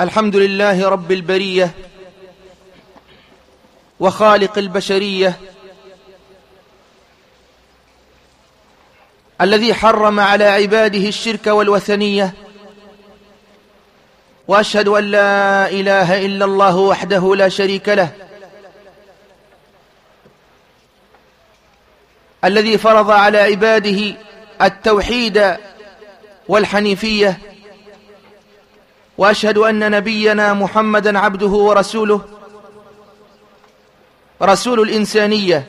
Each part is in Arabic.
الحمد لله رب البرية وخالق البشرية الذي حرم على عباده الشرك والوثنية وأشهد أن لا إله إلا الله وحده لا شريك له الذي فرض على عباده التوحيد والحنيفية وأشهد أن نبينا محمدا عبده ورسوله رسول الإنسانية.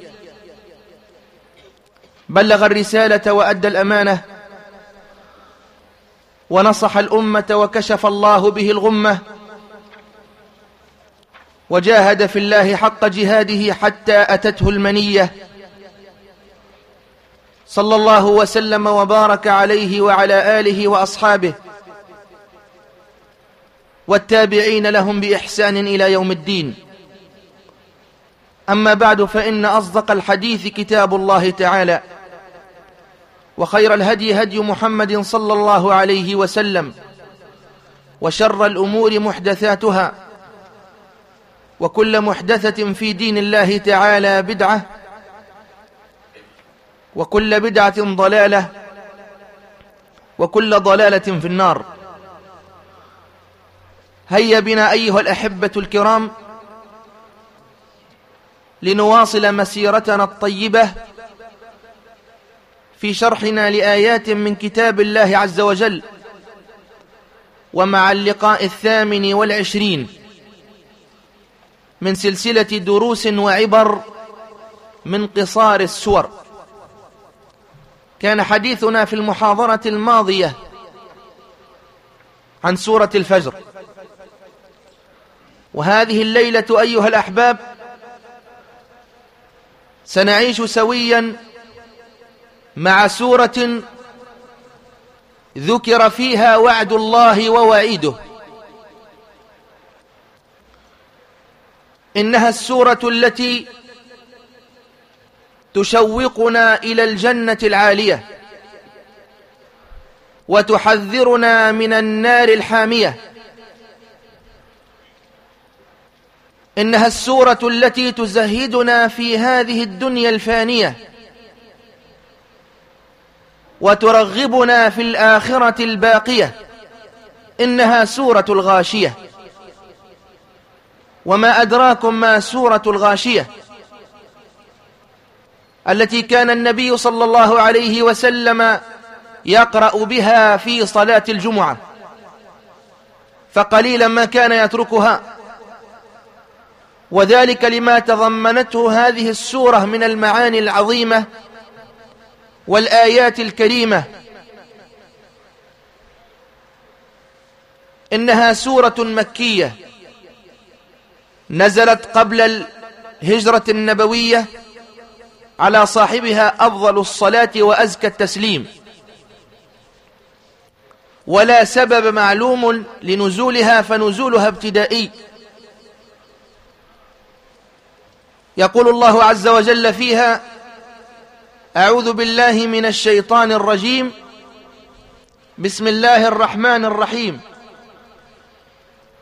بلغ الرسالة وأدى الأمانة ونصح الأمة وكشف الله به الغمة وجاهد في الله حق جهاده حتى أتته المنية. صلى الله وسلم وبارك عليه وعلى آله وأصحابه. والتابعين لهم بإحسان إلى يوم الدين. أما بعد فإن أصدق الحديث كتاب الله تعالى وخير الهدي هدي محمد صلى الله عليه وسلم وشر الأمور محدثاتها وكل محدثة في دين الله تعالى بدعة وكل بدعة ضلالة وكل ضلالة في النار. هيا بنا أيها الأحبة الكرام لنواصل مسيرتنا الطيبة في شرحنا لآيات من كتاب الله عز وجل ومع اللقاء الثامن والعشرين من سلسلة دروس وعبر من قصار السور. كان حديثنا في المحاضرة الماضية عن سورة الفجر. وهذه الليلة أيها الأحباب سنعيش سويا مع سورة ذكر فيها وعد الله ووعيده. إنها السورة التي تشوقنا إلى الجنة العالية وتحذرنا من النار الحامية. إنها السورة التي تزهدنا في هذه الدنيا الفانية وترغبنا في الآخرة الباقية. إنها سورة الغاشية. وما أدراكم ما سورة الغاشية؟ التي كان النبي صلى الله عليه وسلم يقرأ بها في صلاة الجمعة. فقليلا ما كان يتركها. وذلك لما تضمنته هذه السورة من المعاني العظيمة والآيات الكريمة. إنها سورة مكية نزلت قبل الهجرة النبوية على صاحبها أفضل الصلاة وأزكى التسليم. ولا سبب معلوم لنزولها فنزولها ابتدائي. يقول الله عز وجل فيها أعوذ بالله من الشيطان الرجيم. بسم الله الرحمن الرحيم.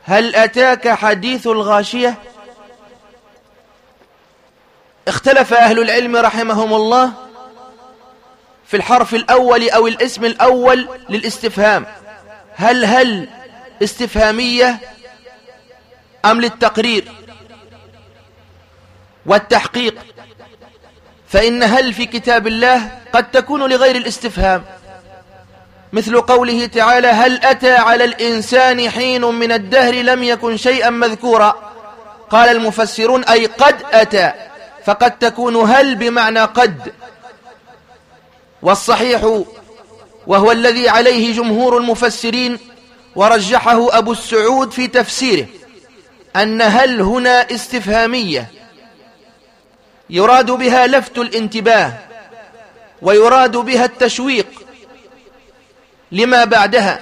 هل أتاك حديث الغاشية؟ اختلف أهل العلم رحمهم الله في الحرف الأول أو الاسم الأول للاستفهام. هل هل استفهامية أم للتقرير؟ والتحقيق. فإن هل في كتاب الله قد تكون لغير الاستفهام؟ مثل قوله تعالى هل أتى على الإنسان حين من الدهر لم يكن شيئا مذكورا؟ قال المفسرون أي قد أتى. فقد تكون هل بمعنى قد. والصحيح وهو الذي عليه جمهور المفسرين ورجحه أبو السعود في تفسيره أن هل هنا استفهامية. يراد بها لفت الانتباه ويراد بها التشويق. لما بعدها؟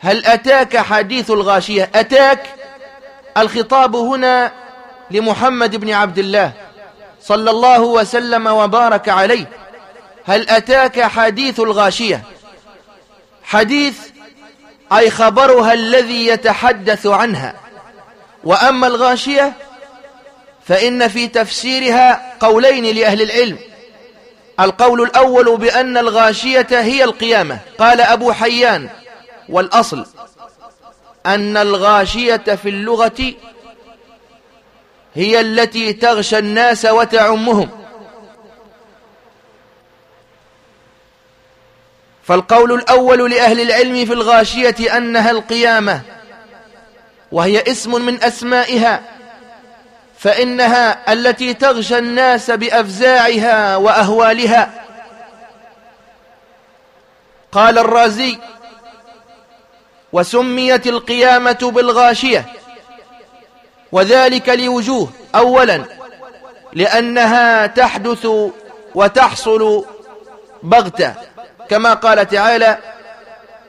هل أتاك حديث الغاشية؟ أتاك الخطاب هنا لمحمد بن عبد الله صلى الله وسلم وبارك عليه. هل أتاك حديث الغاشية؟ حديث أي خبرها الذي يتحدث عنها. وأما الغاشية فإن في تفسيرها قولين لأهل العلم. القول الأول بأن الغاشية هي القيامة. قال أبو حيان والأصل أن الغاشية في اللغة هي التي تغشى الناس وتعمهم. فالقول الأول لأهل العلم في الغاشية أنها القيامة وهي اسم من أسمائها. فإنها التي تغشى الناس بأفزاعها وأهوالها. قال الرازي وسميت القيامة بالغاشية وذلك لوجوه أولا لأنها تحدث وتحصل بغتة. كما قال تعالى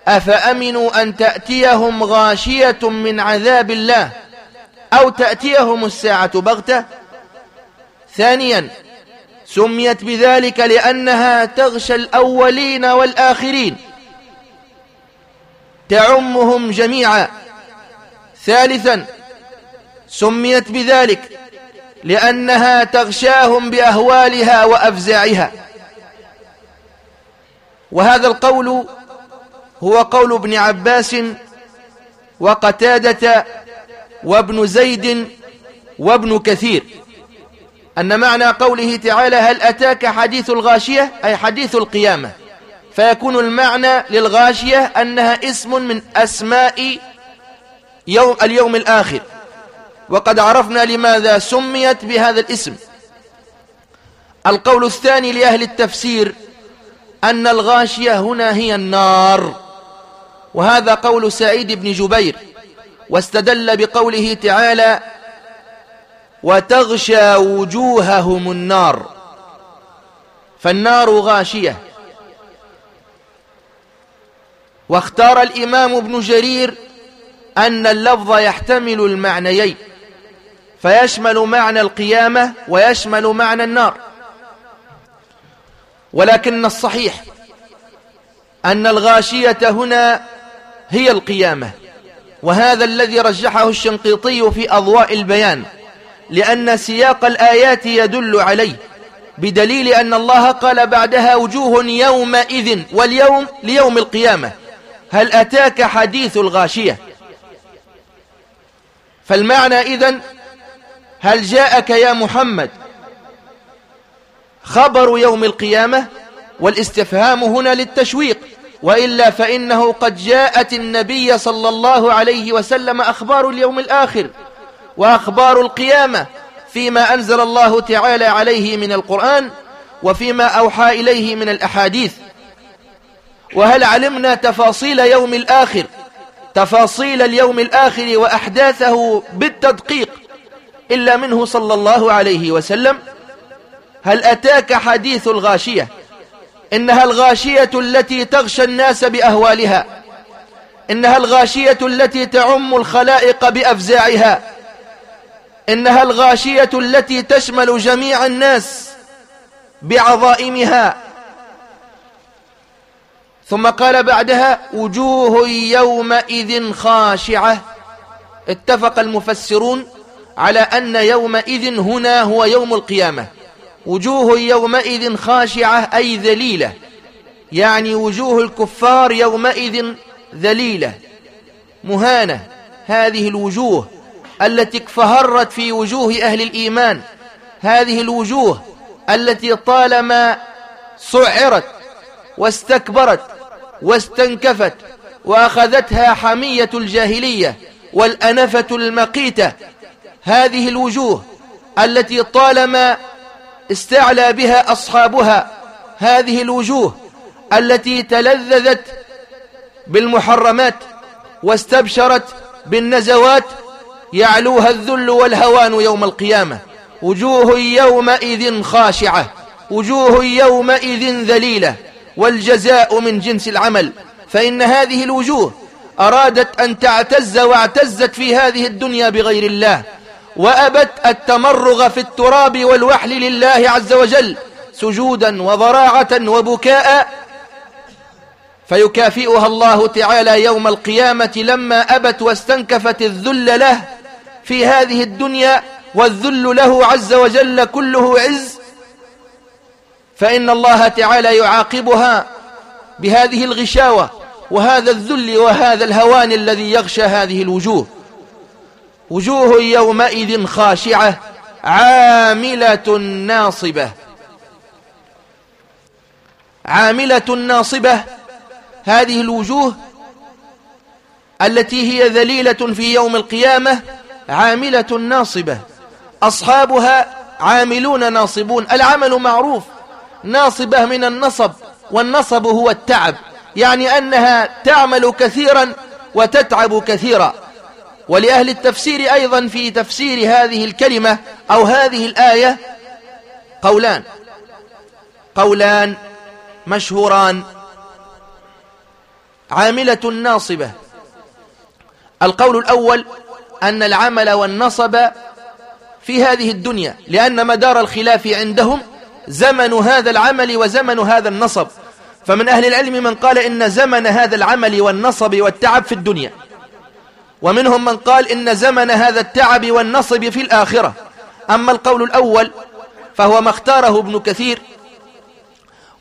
أفأمنوا أن تأتيهم غاشية من عذاب الله؟ أو تأتيهم الساعة بغتة. ثانيا سميت بذلك لأنها تغشى الأولين والآخرين. تعمهم جميعا. ثالثا سميت بذلك لأنها تغشاهم بأهوالها وأفزاعها. وهذا القول هو قول ابن عباس وقتادة وابن زيد وابن كثير. أن معنى قوله تعالى هل أتاك حديث الغاشية؟ أي حديث القيامة. فيكون المعنى للغاشية أنها اسم من أسماء يوم اليوم الآخر. وقد عرفنا لماذا سميت بهذا الاسم. القول الثاني لأهل التفسير أن الغاشية هنا هي النار. وهذا قول سعيد بن جبير. واستدل بقوله تعالى وتغشى وجوههم النار. فالنار غاشية. واختار الإمام ابن جرير أن اللفظ يحتمل المعنيين فيشمل معنى القيامة ويشمل معنى النار. ولكن الصحيح أن الغاشية هنا هي القيامة. وهذا الذي رجحه الشنقيطي في أضواء البيان لأن سياق الآيات يدل عليه بدليل أن الله قال بعدها وجوه يومئذ واليوم ليوم القيامة هل أتاك حديث الغاشية؟ فالمعنى إذن هل جاءك يا محمد خبر يوم القيامة؟ والاستفهام هنا للتشويق وإلا فإنه قد جاءت النبي صلى الله عليه وسلم أخبار اليوم الآخر وأخبار القيامة فيما أنزل الله تعالى عليه من القرآن وفيما أوحى إليه من الأحاديث. وهل علمنا تفاصيل يوم الآخر تفاصيل اليوم الآخر وأحداثه بالتدقيق إلا منه صلى الله عليه وسلم؟ هل أتاك حديث الغاشية؟ إنها الغاشية التي تغشى الناس بأهوالها. إنها الغاشية التي تعم الخلائق بأفزاعها. إنها الغاشية التي تشمل جميع الناس بعظائمها. ثم قال بعدها وجوه يومئذ خاشعة. اتفق المفسرون على أن يومئذ هنا هو يوم القيامة. وجوه يومئذ خاشعة أي ذليلة. يعني وجوه الكفار يومئذ ذليلة. مهانة هذه الوجوه التي اكفهرت في وجوه أهل الإيمان. هذه الوجوه التي طالما سعرت واستكبرت واستنكفت وأخذتها حمية الجاهلية والأنفة المقيتة. هذه الوجوه التي طالما استعلى بها أصحابها هذه الوجوه التي تلذذت بالمحرمات واستبشرت بالنزوات يعلوها الذل والهوان يوم القيامة. وجوه يومئذ خاشعة وجوه يومئذ ذليلة والجزاء من جنس العمل. فإن هذه الوجوه أرادت أن تعتز واعتزت في هذه الدنيا بغير الله. وأبت التمرغ في التراب والوحل لله عز وجل سجودا وضراعة وبكاء فيكافئها الله تعالى يوم القيامة لما أبت واستنكفت الذل له في هذه الدنيا والذل له عز وجل كله عز. فإن الله تعالى يعاقبها بهذه الغشاوة وهذا الذل وهذا الهوان الذي يغشى هذه الوجوه. وجوه يومئذ خاشعة عاملة ناصبة. عاملة ناصبة هذه الوجوه التي هي ذليلة في يوم القيامة عاملة ناصبة. أصحابها عاملون ناصبون العمل معروف ناصبة من النصب والنصب هو التعب يعني أنها تعمل كثيرا وتتعب كثيرا. ولأهل التفسير أيضا في تفسير هذه الكلمة أو هذه الآية قولان. قولان مشهوران. عاملة ناصبة. القول الأول أن العمل والنصب في هذه الدنيا لأن مدار الخلاف عندهم زمن هذا العمل وزمن هذا النصب. فمن أهل العلم من قال إن زمن هذا العمل والنصب والتعب في الدنيا. ومنهم من قال إن زمن هذا التعب والنصب في الآخرة. أما القول الأول فهو ما اختاره ابن كثير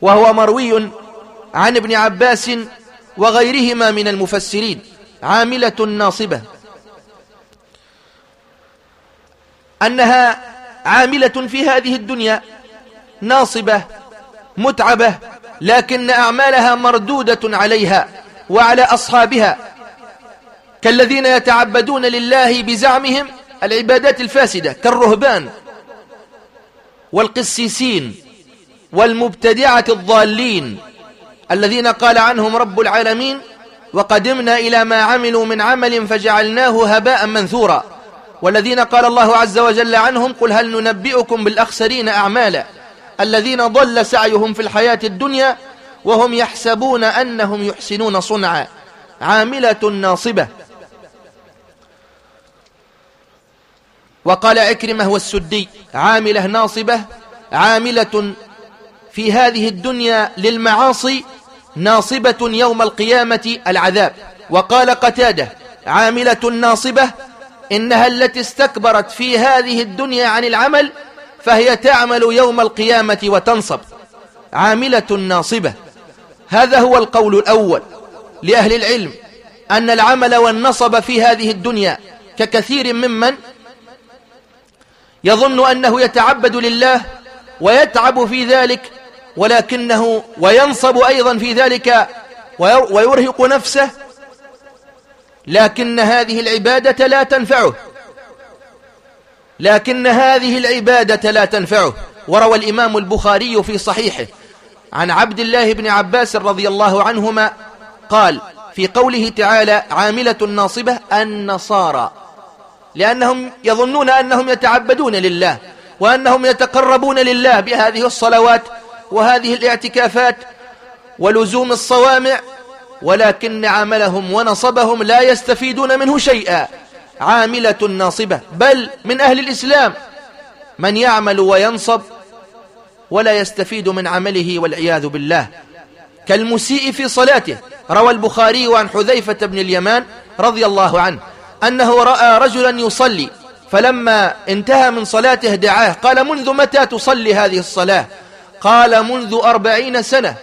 وهو مروي عن ابن عباس وغيرهما من المفسرين عاملة ناصبة. أنها عاملة في هذه الدنيا ناصبة متعبة لكن أعمالها مردودة عليها وعلى أصحابها. كالذين يتعبدون لله بزعمهم العبادات الفاسدة كالرهبان والقسيسين والمبتدعة الضالين الذين قال عنهم رب العالمين وقدمنا إلى ما عملوا من عمل فجعلناه هباء منثورا والذين قال الله عز وجل عنهم قل هل ننبئكم بالأخسرين أعمالا الذين ضل سعيهم في الحياة الدنيا وهم يحسبون أنهم يحسنون صنعا عاملة ناصبة وقال عكرمة والسدي عاملة ناصبة عاملة في هذه الدنيا للمعاصي ناصبة يوم القيامة العذاب. وقال قتادة عاملة ناصبة إنها التي استكبرت في هذه الدنيا عن العمل فهي تعمل يوم القيامة وتنصب. عاملة ناصبة. هذا هو القول الأول لأهل العلم أن العمل والنصب في هذه الدنيا ككثير ممن يظن أنه يتعبد لله ويتعب في ذلك ولكنه وينصب أيضا في ذلك ويرهق نفسه. لكن هذه العبادة لا تنفعه. لكن هذه العبادة لا تنفعه. وروى الإمام البخاري في صحيحه عن عبد الله بن عباس رضي الله عنهما قال في قوله تعالى عاملة ناصبة النصارى. لأنهم يظنون أنهم يتعبدون لله وأنهم يتقربون لله بهذه الصلوات وهذه الاعتكافات ولزوم الصوامع ولكن عملهم ونصبهم لا يستفيدون منه شيئا. عاملة ناصبة بل من أهل الإسلام. من يعمل وينصب ولا يستفيد من عمله والعياذ بالله. كالمسيء في صلاته. روى البخاري عن حذيفة بن اليمان رضي الله عنه. أنه رأى رجلا يصلي فلما انتهى من صلاته دعاه قال منذ متى تصلي هذه الصلاة؟ قال منذ أربعين سنة.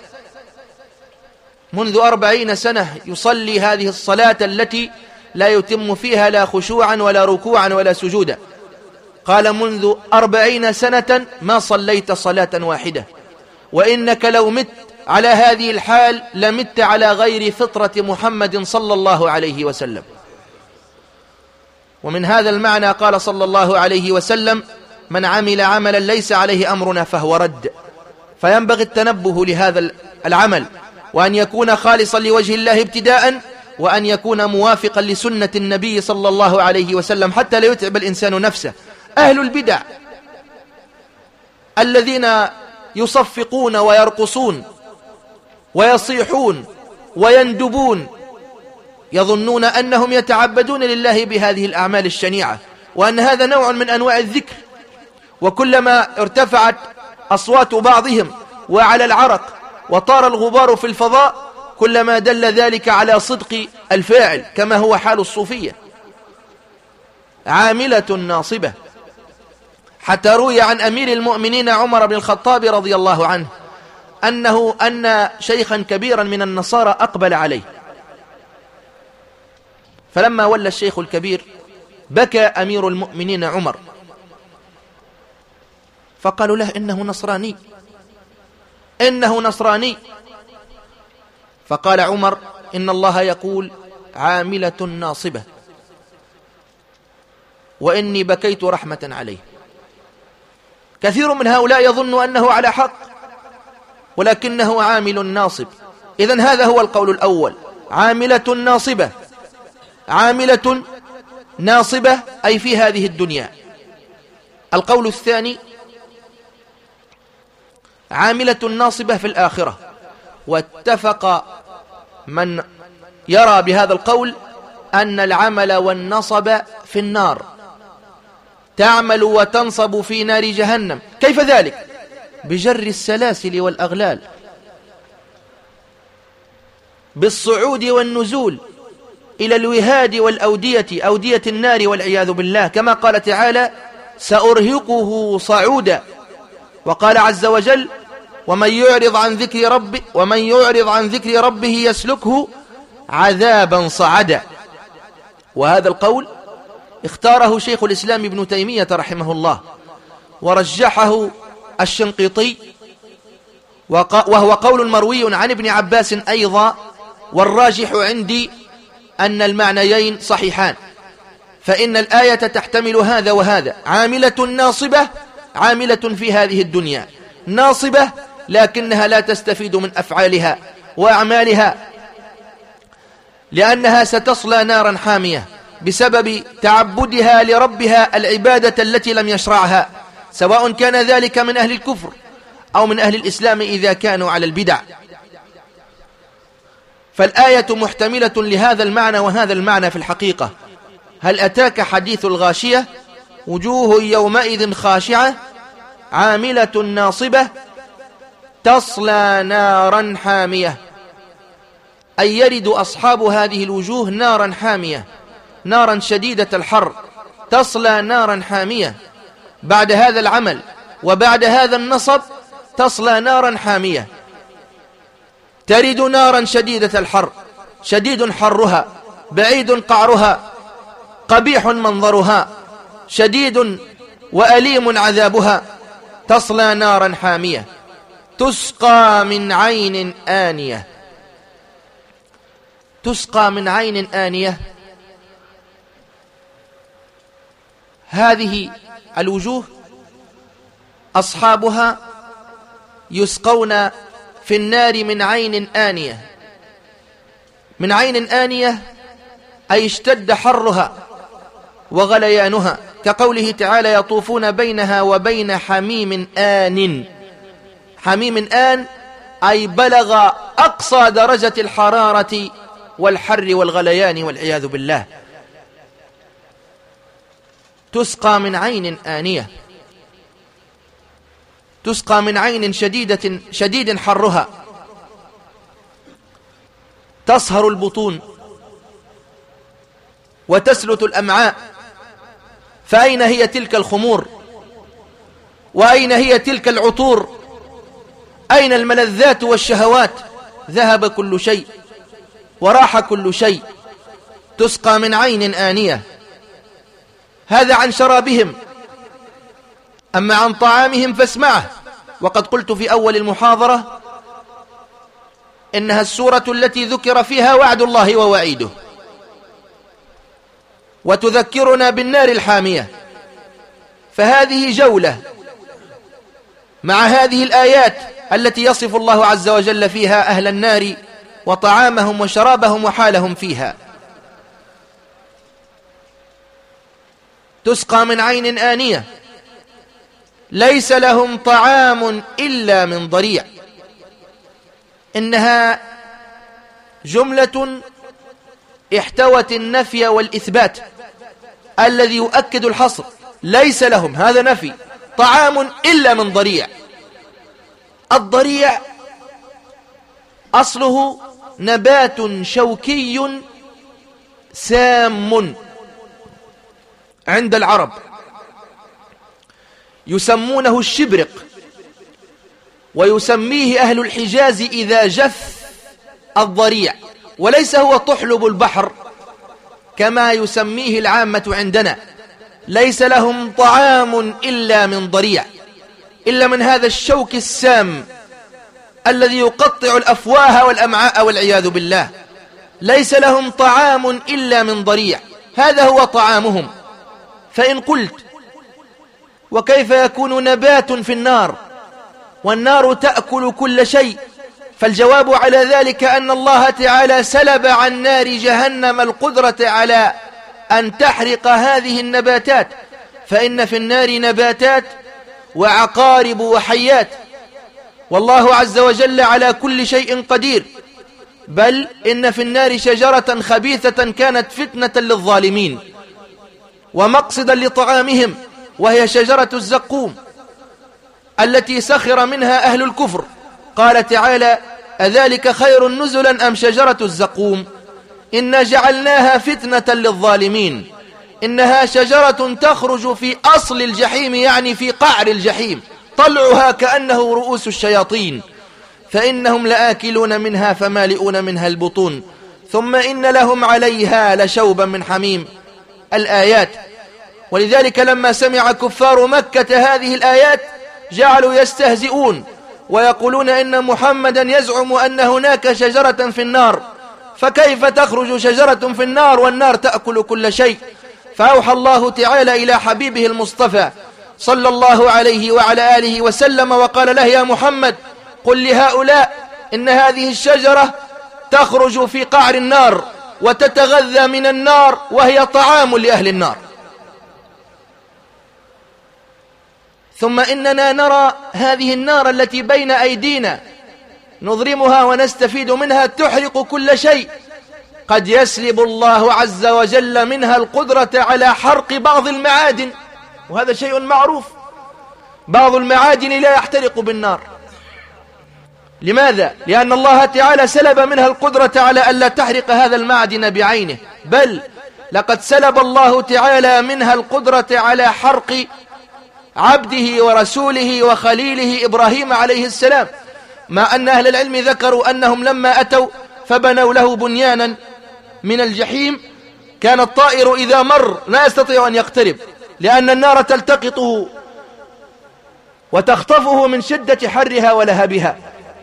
منذ أربعين سنة يصلي هذه الصلاة التي لا يتم فيها لا خشوعا ولا ركوعا ولا سجودا. قال منذ أربعين سنة ما صليت صلاة واحدة وإنك لو مت على هذه الحال لمت على غير فطرة محمد صلى الله عليه وسلم. ومن هذا المعنى قال صلى الله عليه وسلم من عمل عملا ليس عليه أمرنا فهو رد. فينبغي التنبه لهذا العمل وأن يكون خالصا لوجه الله ابتداء وأن يكون موافقا لسنة النبي صلى الله عليه وسلم حتى لا يتعب الإنسان نفسه. أهل البدع الذين يصفقون ويرقصون ويصيحون ويندبون يظنون أنهم يتعبدون لله بهذه الأعمال الشنيعة وأن هذا نوع من أنواع الذكر. وكلما ارتفعت أصوات بعضهم وعلى العرق وطار الغبار في الفضاء كلما دل ذلك على صدق الفاعل كما هو حال الصوفية. عاملة ناصبة. حتى روي عن أمير المؤمنين عمر بن الخطاب رضي الله عنه أنه أن شيخا كبيرا من النصارى أقبل عليه. فلما ولى الشيخ الكبير بكى أمير المؤمنين عمر. فقالوا له إنه نصراني. إنه نصراني. فقال عمر إن الله يقول عاملة ناصبة. وإني بكيت رحمة عليه. كثير من هؤلاء يظن أنه على حق ولكنه عامل ناصب. إذن هذا هو القول الأول عاملة ناصبة. عاملة ناصبة أي في هذه الدنيا. القول الثاني عاملة ناصبة في الآخرة. واتفق من يرى بهذا القول أن العمل والنصب في النار. تعمل وتنصب في نار جهنم. كيف ذلك؟ بجر السلاسل والأغلال. بالصعود والنزول. إلى الوهاد والأودية أودية النار والعياذ بالله. كما قال تعالى سأرهقه صعودا وقال عز وجل ومن يعرض عن ذكر ربه ومن يعرض عن ذكر ربه يسلكه عذابا صعدا وهذا القول اختاره شيخ الإسلام ابن تيمية رحمه الله ورجحه الشنقيطي وهو قول مروي عن ابن عباس أيضا والراجح عندي أن المعنيين صحيحان. فإن الآية تحتمل هذا وهذا. عاملة ناصبة عاملة في هذه الدنيا. ناصبة لكنها لا تستفيد من أفعالها وأعمالها لأنها ستصلى نارا حامية بسبب تعبدها لربها العبادة التي لم يشرعها سواء كان ذلك من أهل الكفر أو من أهل الإسلام إذا كانوا على البدع. فالآية محتملة لهذا المعنى وهذا المعنى في الحقيقة. هل أتاك حديث الغاشية؟ وجوه يومئذ خاشعة عاملة ناصبة تصلى نارا حامية. أي يرد أصحاب هذه الوجوه نارا حامية نارا شديدة الحر تصلى نارا حامية. بعد هذا العمل وبعد هذا النصب تصلى نارا حامية. ترد نارا شديدة الحر شديد حرها بعيد قعرها قبيح منظرها شديد وأليم عذابها تصلى نارا حامية تسقى من عين آنية. تسقى من عين آنية. هذه الوجوه أصحابها يسقون في النار من عين آنية. من عين آنية أي اشتد حرها وغليانها. كقوله تعالى يطوفون بينها وبين حميم آن. حميم آن أي بلغ أقصى درجة الحرارة والحر والغليان والعياذ بالله. تسقى من عين آنية. تسقى من عين شديدة شديد حرها. تصهر البطون. وتسلت الأمعاء. فأين هي تلك الخمور؟ وأين هي تلك العطور؟ أين الملذات والشهوات؟ ذهب كل شيء. وراح كل شيء. تسقى من عين آنية. هذا عن شرابهم. أما عن طعامهم فاسمعه. وقد قلت في أول المحاضرة إنها السورة التي ذكر فيها وعد الله ووعيده. وتذكرنا بالنار الحامية. فهذه جولة مع هذه الآيات التي يصف الله عز وجل فيها أهل النار وطعامهم وشرابهم وحالهم فيها. تسقى من عين آنية. ليس لهم طعام إلا من ضريع. إنها جملة احتوت النفي والإثبات الذي يؤكد الحصر. ليس لهم هذا نفي. طعام إلا من ضريع. الضريع أصله نبات شوكي سام عند العرب. يسمونه الشبرق ويسميه أهل الحجاز إذا جف الضريع وليس هو طحلب البحر كما يسميه العامة عندنا ليس لهم طعام إلا من ضريع إلا من هذا الشوك السام الذي يقطع الأفواه والأمعاء والعياذ بالله ليس لهم طعام إلا من ضريع هذا هو طعامهم. فإن قلت وكيف يكون نبات في النار. والنار تأكل كل شيء. فالجواب على ذلك أن الله تعالى سلب عن نار جهنم القدرة على أن تحرق هذه النباتات. فإن في النار نباتات وعقارب وحيات. والله عز وجل على كل شيء قدير. بل إن في النار شجرة خبيثة كانت فتنة للظالمين. ومقصدا لطعامهم. وهي شجرة الزقوم التي سخر منها أهل الكفر. قال تعالى أذلك خير نزلا أم شجرة الزقوم؟ إنا جعلناها فتنة للظالمين. إنها شجرة تخرج في أصل الجحيم يعني في قعر الجحيم. طلعها كأنه رؤوس الشياطين. فإنهم لآكلون منها فمالئون منها البطون. ثم إن لهم عليها لشوبا من حميم. الآيات ولذلك لما سمع كفار مكة هذه الآيات جعلوا يستهزئون ويقولون إن محمدا يزعم أن هناك شجرة في النار فكيف تخرج شجرة في النار والنار تأكل كل شيء؟ فأوحى الله تعالى إلى حبيبه المصطفى صلى الله عليه وعلى آله وسلم وقال له يا محمد قل لهؤلاء إن هذه الشجرة تخرج في قعر النار وتتغذى من النار وهي طعام لأهل النار. ثم إننا نرى هذه النار التي بين أيدينا نضرمها ونستفيد منها تحرق كل شيء. قد يسلب الله عز وجل منها القدرة على حرق بعض المعادن وهذا شيء معروف. بعض المعادن لا يحترق بالنار. لماذا؟ لأن الله تعالى سلب منها القدرة على ألا تحرق هذا المعدن بعينه. بل لقد سلب الله تعالى منها القدرة على حرق عبده ورسوله وخليله إبراهيم عليه السلام. ما أن أهل العلم ذكروا أنهم لما أتوا فبنوا له بنيانا من الجحيم. كان الطائر إذا مر لا يستطيع أن يقترب لأن النار تلتقطه وتخطفه من شدة حرها ولهبها.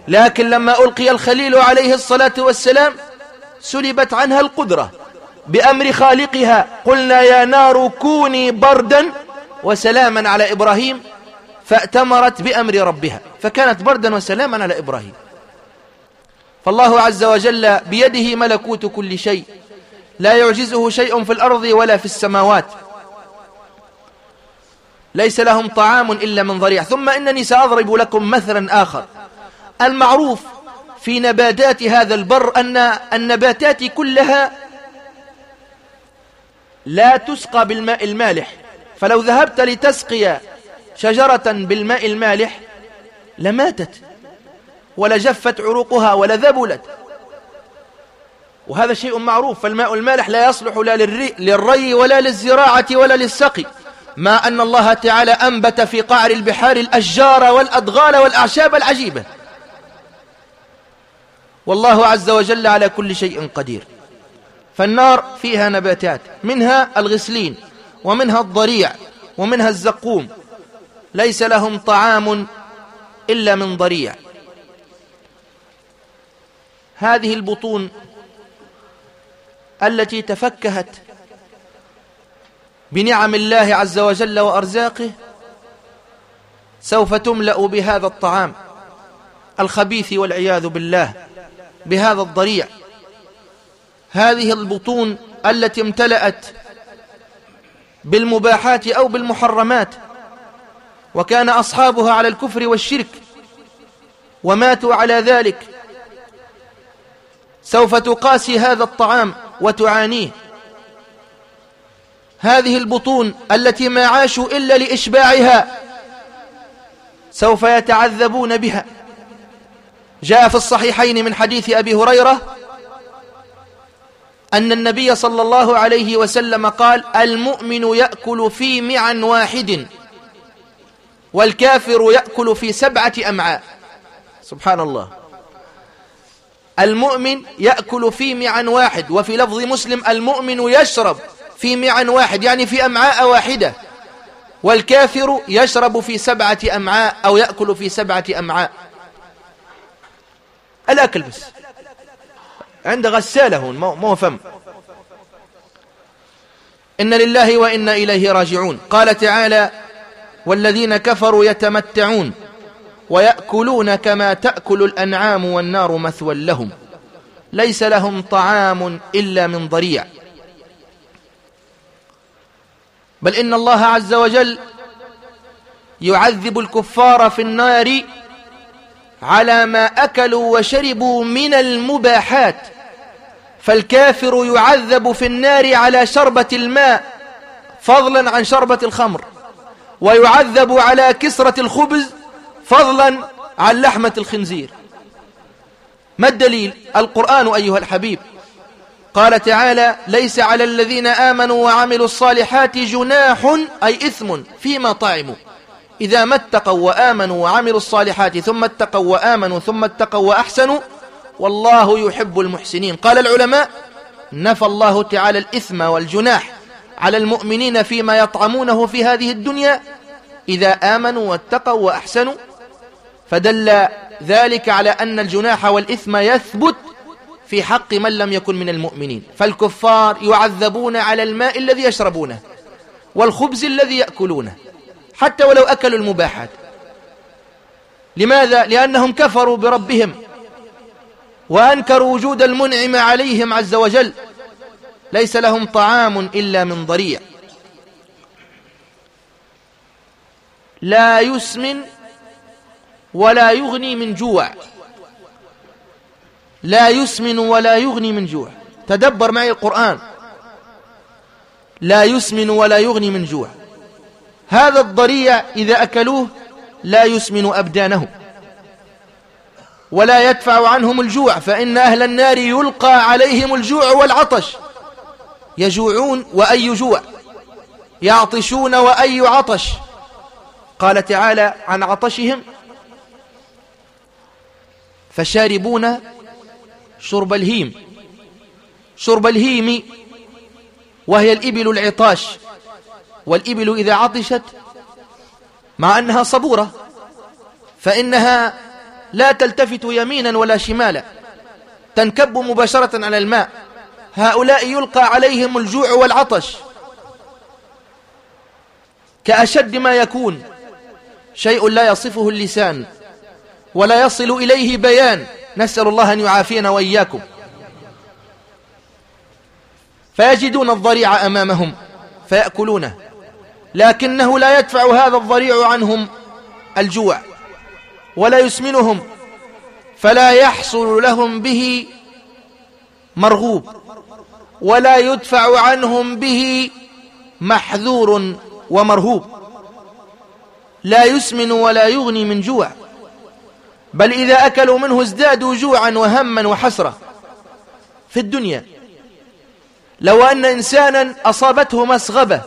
لكن لما ألقي الخليل عليه الصلاة والسلام سلبت عنها القدرة بأمر خالقها. قلنا يا نار كوني بردا وسلاما على إبراهيم فأتمرت بأمر ربها فكانت بردا وسلاما على إبراهيم. فالله عز وجل بيده ملكوت كل شيء لا يعجزه شيء في الأرض ولا في السماوات. ليس لهم طعام إلا من ضريع. ثم إنني سأضرب لكم مثلا آخر. المعروف في نباتات هذا البر أن النباتات كلها لا تسقى بالماء المالح. فلو ذهبت لتسقي شجرة بالماء المالح لماتت ولجفت عروقها ولذبلت وهذا شيء معروف فالماء المالح لا يصلح لا للري ولا للزراعة ولا للسقي. ما أن الله تعالى أنبت في قعر البحار الأشجار والأدغال والأعشاب العجيبة. والله عز وجل على كل شيء قدير. فالنار فيها نباتات منها الغسلين. ومنها الضريع ومنها الزقوم. ليس لهم طعام إلا من ضريع. هذه البطون التي تفكهت بنعم الله عز وجل وأرزاقه سوف تملأ بهذا الطعام الخبيث والعياذ بالله بهذا الضريع. هذه البطون التي امتلأت بالمباحات أو بالمحرمات وكان أصحابها على الكفر والشرك وماتوا على ذلك. سوف تقاسي هذا الطعام وتعانيه. هذه البطون التي ما عاشوا إلا لإشباعها سوف يتعذبون بها. جاء في الصحيحين من حديث أبي هريرة أن النبي صلى الله عليه وسلم قال المؤمن يأكل في معا واحد والكافر يأكل في سبعة أمعاء. سبحان الله المؤمن يأكل في معا واحد وفي لفظ مسلم المؤمن يشرب في معا واحد يعني في أمعاء واحدة. والكافر يشرب في سبعة أمعاء أو يأكل في سبعة أمعاء. الأكل بس. عند غسالة هون مو فم. إن لله وإنا إليه راجعون. قال تعالى والذين كفروا يتمتعون ويأكلون كما تأكل الأنعام والنار مثوى لهم. ليس لهم طعام إلا من ضريع. بل إن الله عز وجل يعذب الكفار في النار على ما أكلوا وشربوا من المباحات. فالكافر يعذب في النار على شربة الماء فضلا عن شربة الخمر ويعذب على كسرة الخبز فضلا عن لحمة الخنزير. ما الدليل؟ القرآن أيها الحبيب. قال تعالى ليس على الذين آمنوا وعملوا الصالحات جناح أي إثم فيما طعموا. إذا ما اتقوا وآمنوا وعملوا الصالحات ثم اتقوا وآمنوا ثم اتقوا وأحسنوا والله يحب المحسنين. قال العلماء نفى الله تعالى الإثم والجناح على المؤمنين فيما يطعمونه في هذه الدنيا. إذا آمنوا واتقوا وأحسنوا فدل ذلك على أن الجناح والإثم يثبت في حق من لم يكن من المؤمنين. فالكفار يعذبون على الماء الذي يشربونه والخبز الذي يأكلونه حتى ولو أكلوا المباحات. لماذا؟ لأنهم كفروا بربهم. وأنكروا وجود المنعم عليهم عز وجل. ليس لهم طعام إلا من ضريع. لا يسمن ولا يغني من جوع. لا يسمن ولا يغني من جوع. تدبر معي القرآن. لا يسمن ولا يغني من جوع. هذا الضريع إذا أكلوه لا يسمن أبدانهم ولا يدفع عنهم الجوع فإن أهل النار يلقى عليهم الجوع والعطش. يجوعون وأي جوع. يعطشون وأي عطش. قال تعالى عن عطشهم فشاربون شرب الهيم. شرب الهيم وهي الإبل العطاش. والإبل إذا عطشت مع أنها صبورة فإنها لا تلتفت يمينا ولا شمالا. تنكب مباشرة على الماء. هؤلاء يلقى عليهم الجوع والعطش. كأشد ما يكون. شيء لا يصفه اللسان. ولا يصل إليه بيان. نسأل الله أن يعافينا وإياكم. فيجدون الضريع أمامهم. فيأكلونه. لكنه لا يدفع هذا الضريع عنهم الجوع. ولا يسمنهم فلا يحصل لهم به مرغوب ولا يدفع عنهم به محذور ومرهوب. لا يسمن ولا يغني من جوع بل إذا أكلوا منه ازدادوا جوعا وهما وحسرة في الدنيا. لو أن إنسانا أصابته مسغبة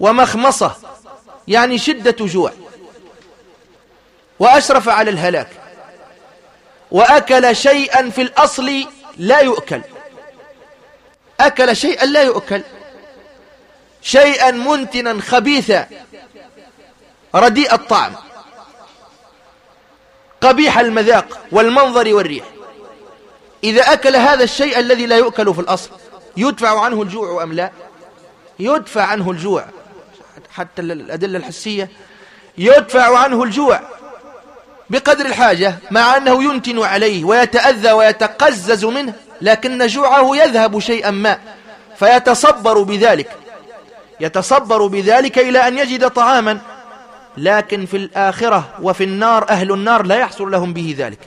ومخمصة يعني شدة جوع. وأشرف على الهلاك. وأكل شيئا في الأصل لا يؤكل. أكل شيئا لا يؤكل. شيئا منتنا خبيثا. رديء الطعم. قبيح المذاق والمنظر والريح. إذا أكل هذا الشيء الذي لا يؤكل في الأصل يدفع عنه الجوع أم لا؟ يدفع عنه الجوع. حتى الأدلة الحسية. يدفع عنه الجوع. بقدر الحاجة مع أنه ينتن عليه ويتأذى ويتقزز منه لكن جوعه يذهب شيئا ما فيتصبر بذلك. يتصبر بذلك إلى أن يجد طعاما لكن في الآخرة وفي النار أهل النار لا يحصل لهم به ذلك.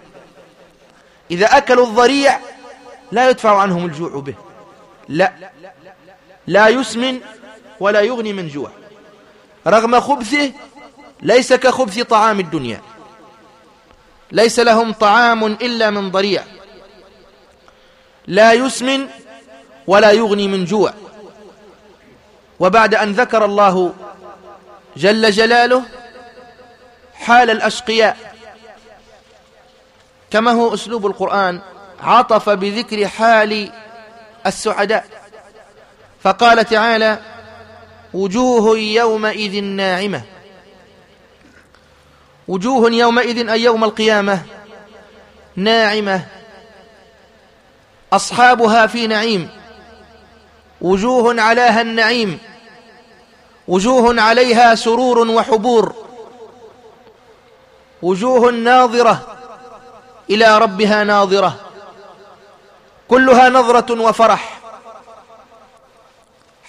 إذا أكلوا الضريع لا يدفع عنهم الجوع به. لا لا يسمن ولا يغني من جوع. رغم خبثه ليس كخبث طعام الدنيا. ليس لهم طعام إلا من ضريع. لا يسمن ولا يغني من جوع. وبعد أن ذكر الله جل جلاله حال الأشقياء كما هو أسلوب القرآن عطف بذكر حال السعداء. فقال تعالى وجوه يومئذ ناعمة. وجوه يومئذ أي يوم القيامة ناعمة. أصحابها في نعيم. وجوه علاها النعيم. وجوه عليها سرور وحبور. وجوه ناظرة إلى ربها ناظرة. كلها نظرة وفرح.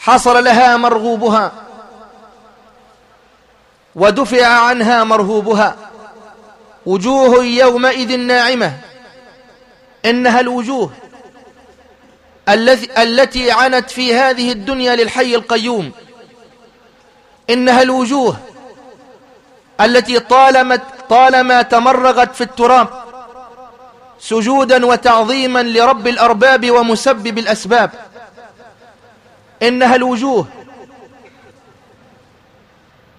حصل لها مرغوبها. ودفع عنها مرهوبها. وجوه يومئذ ناعمة. إنها الوجوه التي عنت في هذه الدنيا للحي القيوم. إنها الوجوه التي طالما, طالما تمرغت في التراب سجودا وتعظيما لرب الأرباب ومسبب الأسباب. إنها الوجوه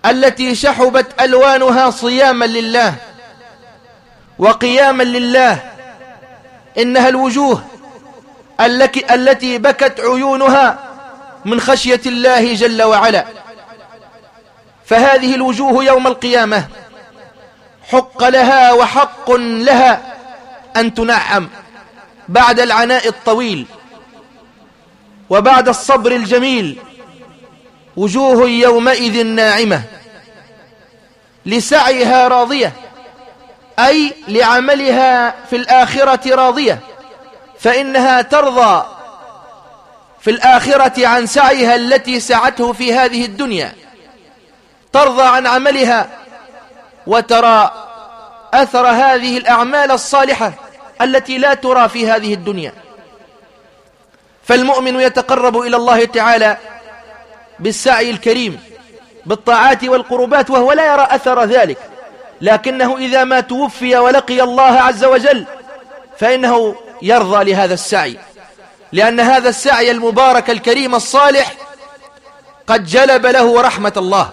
التي شحبت ألوانها صياما لله وقياما لله إنها الوجوه التي بكت عيونها من خشية الله جل وعلا. فهذه الوجوه يوم القيامة حق لها وحق لها أن تنعم بعد العناء الطويل وبعد الصبر الجميل وجوه يومئذ ناعمة. لسعيها راضية. أي لعملها في الآخرة راضية. فإنها ترضى في الآخرة عن سعيها التي سعته في هذه الدنيا. ترضى عن عملها وترى أثر هذه الأعمال الصالحة التي لا ترى في هذه الدنيا. فالمؤمن يتقرب إلى الله تعالى بالسعي الكريم بالطاعات والقربات وهو لا يرى أثر ذلك. لكنه إذا ما توفي ولقي الله عز وجل فإنه يرضى لهذا السعي. لأن هذا السعي المبارك الكريم الصالح قد جلب له رحمة الله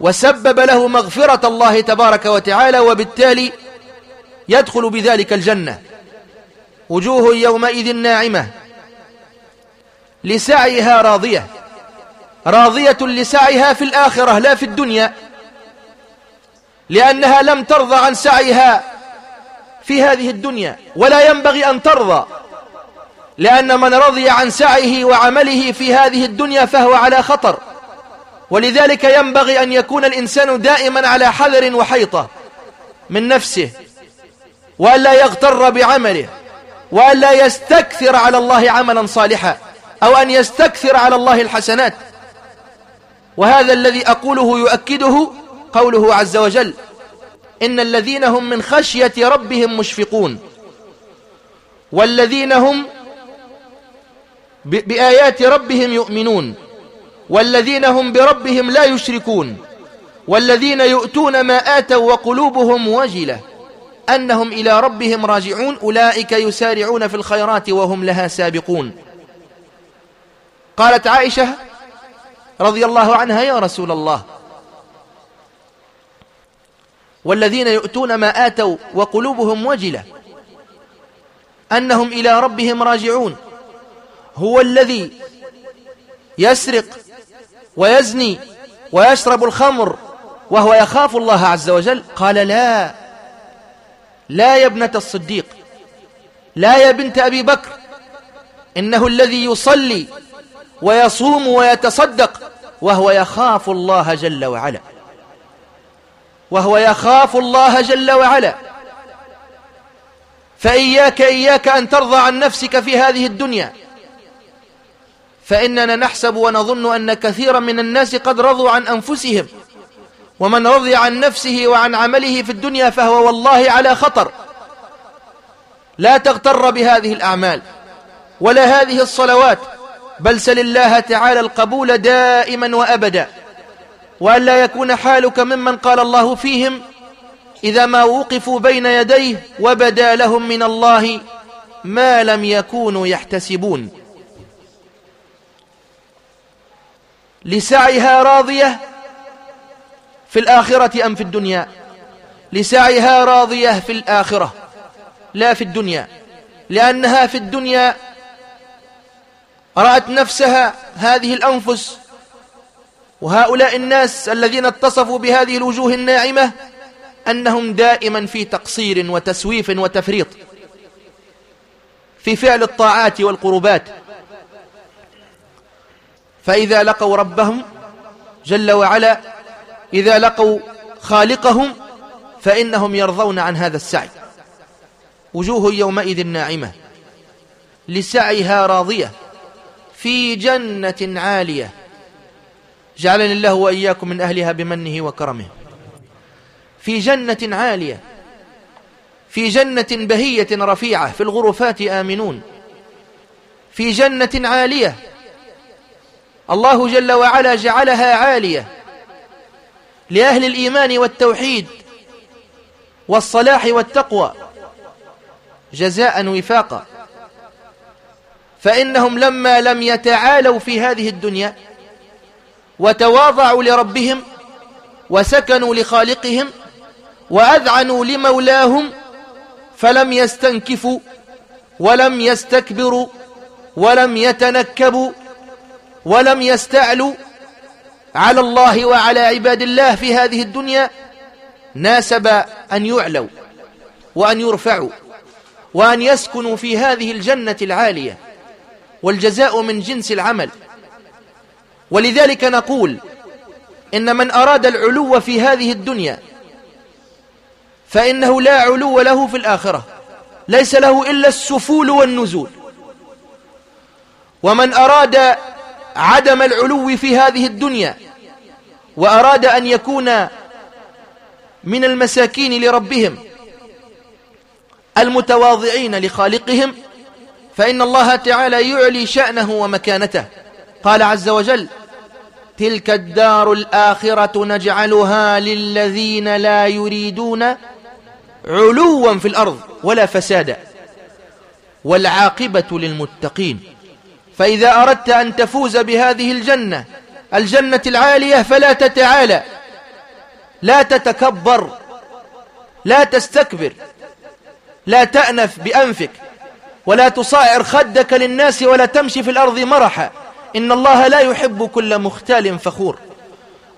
وسبب له مغفرة الله تبارك وتعالى وبالتالي يدخل بذلك الجنة. وجوه يومئذ ناعمة لسعيها راضية. راضية لسعيها في الآخرة لا في الدنيا. لأنها لم ترضى عن سعيها في هذه الدنيا ولا ينبغي أن ترضى. لأن من رضي عن سعيه وعمله في هذه الدنيا فهو على خطر. ولذلك ينبغي أن يكون الإنسان دائما على حذر وحيطة من نفسه وألا يغتر بعمله وألا يستكثر على الله عملا صالحا أو أن يستكثر على الله الحسنات. وهذا الذي أقوله يؤكده قوله عز وجل إن الذين هم من خشية ربهم مشفقون والذين هم بآيات ربهم يؤمنون والذين هم بربهم لا يشركون والذين يؤتون ما آتوا وقلوبهم وجلة أنهم إلى ربهم راجعون أولئك يسارعون في الخيرات وهم لها سابقون. قالت عائشة رضي الله عنها يا رسول الله. والذين يؤتون ما آتوا وقلوبهم وجلة أنهم إلى ربهم راجعون. هو الذي يسرق ويزني ويشرب الخمر وهو يخاف الله عز وجل. قال لا لا يا ابنة الصديق لا يا بنت أبي بكر إنه الذي يصلي ويصوم ويتصدق وهو يخاف الله جل وعلا. وهو يخاف الله جل وعلا. فإياك إياك أن ترضى عن نفسك في هذه الدنيا. فإننا نحسب ونظن أن كثيرا من الناس قد رضوا عن أنفسهم. ومن رضي عن نفسه وعن عمله في الدنيا فهو والله على خطر. لا تغتر بهذه الأعمال. ولا هذه الصلوات. بل سل الله تعالى القبول دائما وأبدا وألا يكون حالك ممن قال الله فيهم إذا ما وقفوا بين يديه وبدا لهم من الله ما لم يكونوا يحتسبون. لسعيها راضية في الآخرة أم في الدنيا؟ لسعيها راضية في الآخرة لا في الدنيا لأنها في الدنيا رأت نفسها هذه الأنفس. وهؤلاء الناس الذين اتصفوا بهذه الوجوه الناعمة أنهم دائما في تقصير وتسويف وتفريط. في فعل الطاعات والقربات. فإذا لقوا ربهم جل وعلا إذا لقوا خالقهم فإنهم يرضون عن هذا السعي. وجوه يومئذ ناعمة. لسعيها راضية. في جنة عالية. جعلني الله وإياكم من أهلها بمنه وكرمه. في جنة عالية. في جنة بهية رفيعة. في الغرفات آمنون. في جنة عالية. الله جل وعلا جعلها عالية. لأهل الإيمان والتوحيد والصلاح والتقوى. جزاء وفاقا. فإنهم لما لم يتعالوا في هذه الدنيا وتواضعوا لربهم وسكنوا لخالقهم وأذعنوا لمولاهم فلم يستنكفوا ولم يستكبروا ولم يتنكبوا ولم يستعلوا على الله وعلى عباد الله في هذه الدنيا ناسب أن يعلوا وأن يرفعوا وأن يسكنوا في هذه الجنة العالية. والجزاء من جنس العمل. ولذلك نقول إن من أراد العلو في هذه الدنيا فإنه لا علو له في الآخرة. ليس له إلا السفول والنزول. ومن أراد عدم العلو في هذه الدنيا وأراد أن يكون من المساكين لربهم المتواضعين لخالقهم فإن الله تعالى يعلي شأنه ومكانته. قال عز وجل تلك الدار الآخرة نجعلها للذين لا يريدون علوا في الأرض ولا فسادا. والعاقبة للمتقين. فإذا أردت أن تفوز بهذه الجنة الجنة العالية فلا تتعالى. لا تتكبر. لا تستكبر. لا تأنف بأنفك. ولا تصائر خدك للناس ولا تمشي في الأرض مرحا. إن الله لا يحب كل مختال فخور.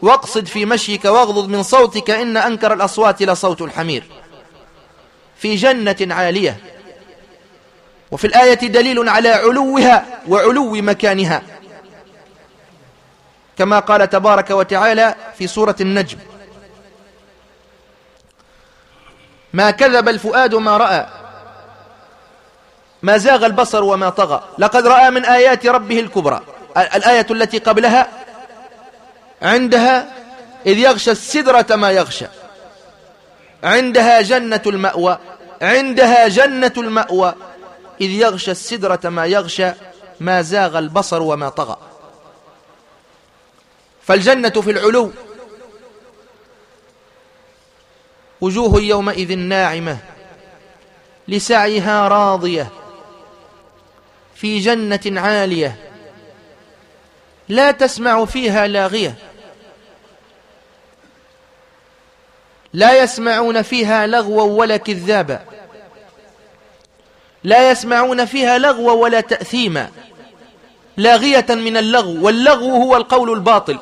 واقصد في مشيك واغضض من صوتك إن أنكر الأصوات لصوت الحمير. في جنة عالية. وفي الآية دليل على علوها وعلو مكانها. كما قال تبارك وتعالى في سورة النجم. ما كذب الفؤاد ما رأى. ما زاغ البصر وما طغى. لقد رأى من آيات ربه الكبرى. الآية التي قبلها عندها إذ يغشى السدرة ما يغشى. عندها جنة المأوى. عندها جنة المأوى. إذ يغشى السدرة ما يغشى. ما زاغ البصر وما طغى. فالجنة في العلو. وجوه يومئذ ناعمة. لسعيها راضية. في جنة عالية لا تسمع فيها لاغية. لا يسمعون فيها لغوا ولا كذابا. لا يسمعون فيها لغوا ولا تأثيما. لاغية من اللغو واللغو هو القول الباطل.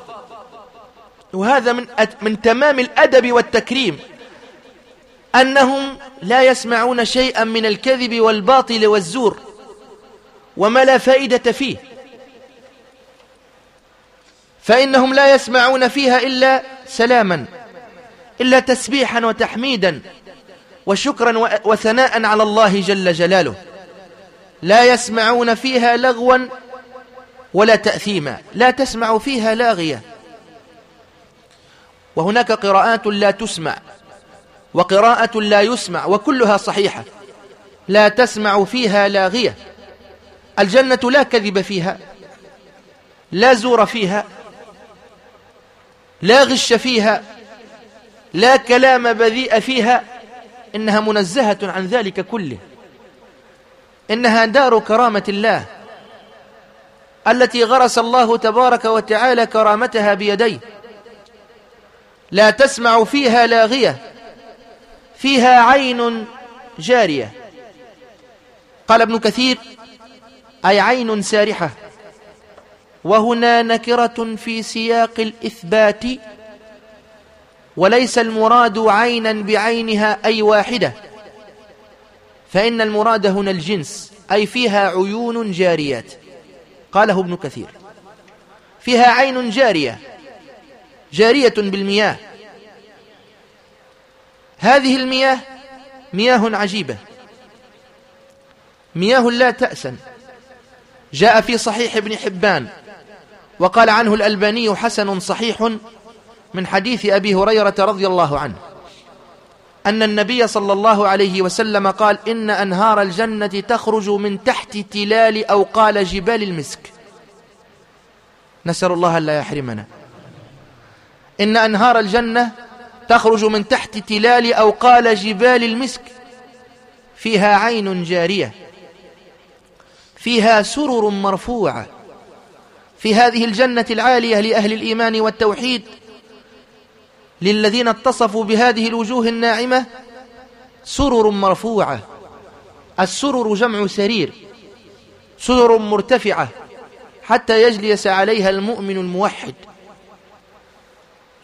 وهذا من, من تمام الأدب والتكريم. أنهم لا يسمعون شيئا من الكذب والباطل والزور. وما لا فائدة فيه. فإنهم لا يسمعون فيها إلا سلاما إلا تسبيحا وتحميدا وشكرا وثناء على الله جل جلاله. لا يسمعون فيها لغوا ولا تأثيما لا تسمع فيها لاغية. وهناك قراءات لا تسمع وقراءة لا يسمع وكلها صحيحة لا تسمع فيها لاغية. الجنة لا كذب فيها لا زور فيها لا غش فيها لا كلام بذيء فيها إنها منزهة عن ذلك كله إنها دار كرامة الله التي غرس الله تبارك وتعالى كرامتها بيديه لا تسمع فيها لاغية فيها عين جارية. قال ابن كثير أي عين سارحة. وهنا نكرة في سياق الإثبات وليس المراد عينا بعينها أي واحدة. فإن المراد هنا الجنس أي فيها عيون جاريات. قاله ابن كثير. فيها عين جارية جارية بالمياه. هذه المياه مياه عجيبة. مياه لا تأسن جاء في صحيح ابن حبان وقال عنه الألباني حسن صحيح من حديث أبي هريرة رضي الله عنه أن النبي صلى الله عليه وسلم قال إن أنهار الجنة تخرج من تحت تلال أو قال جبال المسك. نسأل الله لا يحرمنا. إن أنهار الجنة تخرج من تحت تلال أو قال جبال المسك فيها عين جارية. فيها سرر مرفوعة. في هذه الجنة العالية لأهل الإيمان والتوحيد للذين اتصفوا بهذه الوجوه الناعمة سرر مرفوعة. السرر جمع سرير سرر مرتفعة حتى يجلس عليها المؤمن الموحد.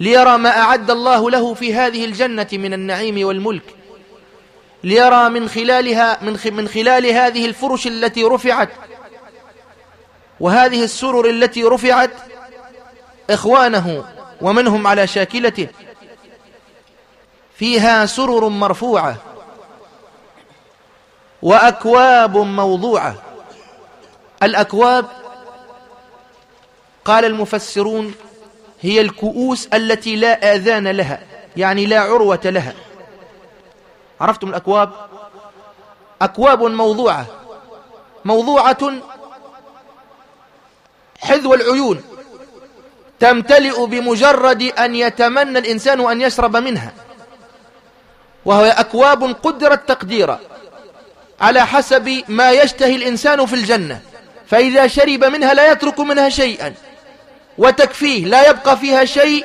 ليرى ما أعد الله له في هذه الجنة من النعيم والملك. ليرى من خلالها من, من خلال هذه الفرش التي رفعت. وهذه السرر التي رفعت إخوانه ومن هم على شاكلته. فيها سرر مرفوعة وأكواب موضوعة. الأكواب قال المفسرون هي الكؤوس التي لا آذان لها يعني لا عروة لها. عرفتم الأكواب؟ أكواب موضوعة موضوعة حذو العيون تمتلئ بمجرد أن يتمنى الإنسان أن يشرب منها وهي أكواب قدرت تقديرا على حسب ما يشتهي الإنسان في الجنة فإذا شرب منها لا يترك منها شيئا وتكفيه لا يبقى فيها شيء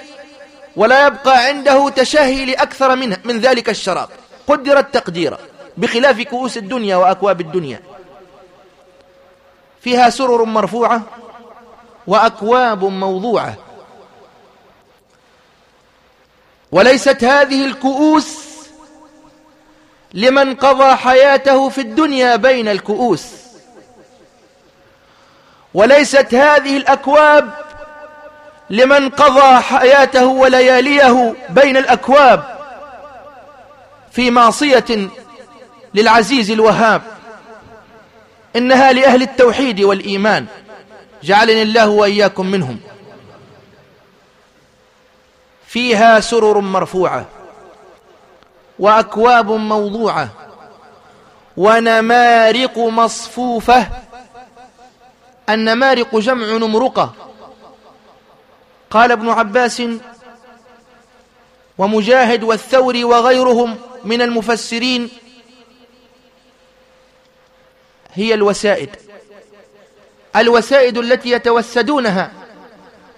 ولا يبقى عنده تشهي لأكثر من, من ذلك الشراب. قدرت تقديرا بخلاف كؤوس الدنيا وأكواب الدنيا. فيها سرر مرفوعة وأكواب موضوعة. وليست هذه الكؤوس لمن قضى حياته في الدنيا بين الكؤوس. وليست هذه الأكواب لمن قضى حياته ولياليه بين الأكواب. في معصية للعزيز الوهاب. إنها لأهل التوحيد والإيمان. جعلني الله وإياكم منهم. فيها سرر مرفوعة وأكواب موضوعة ونمارق مصفوفة. النمارق جمع نمرقة. قال ابن عباس ومجاهد والثوري وغيرهم من المفسرين هي الوسائد. الوسائد التي يتوسدونها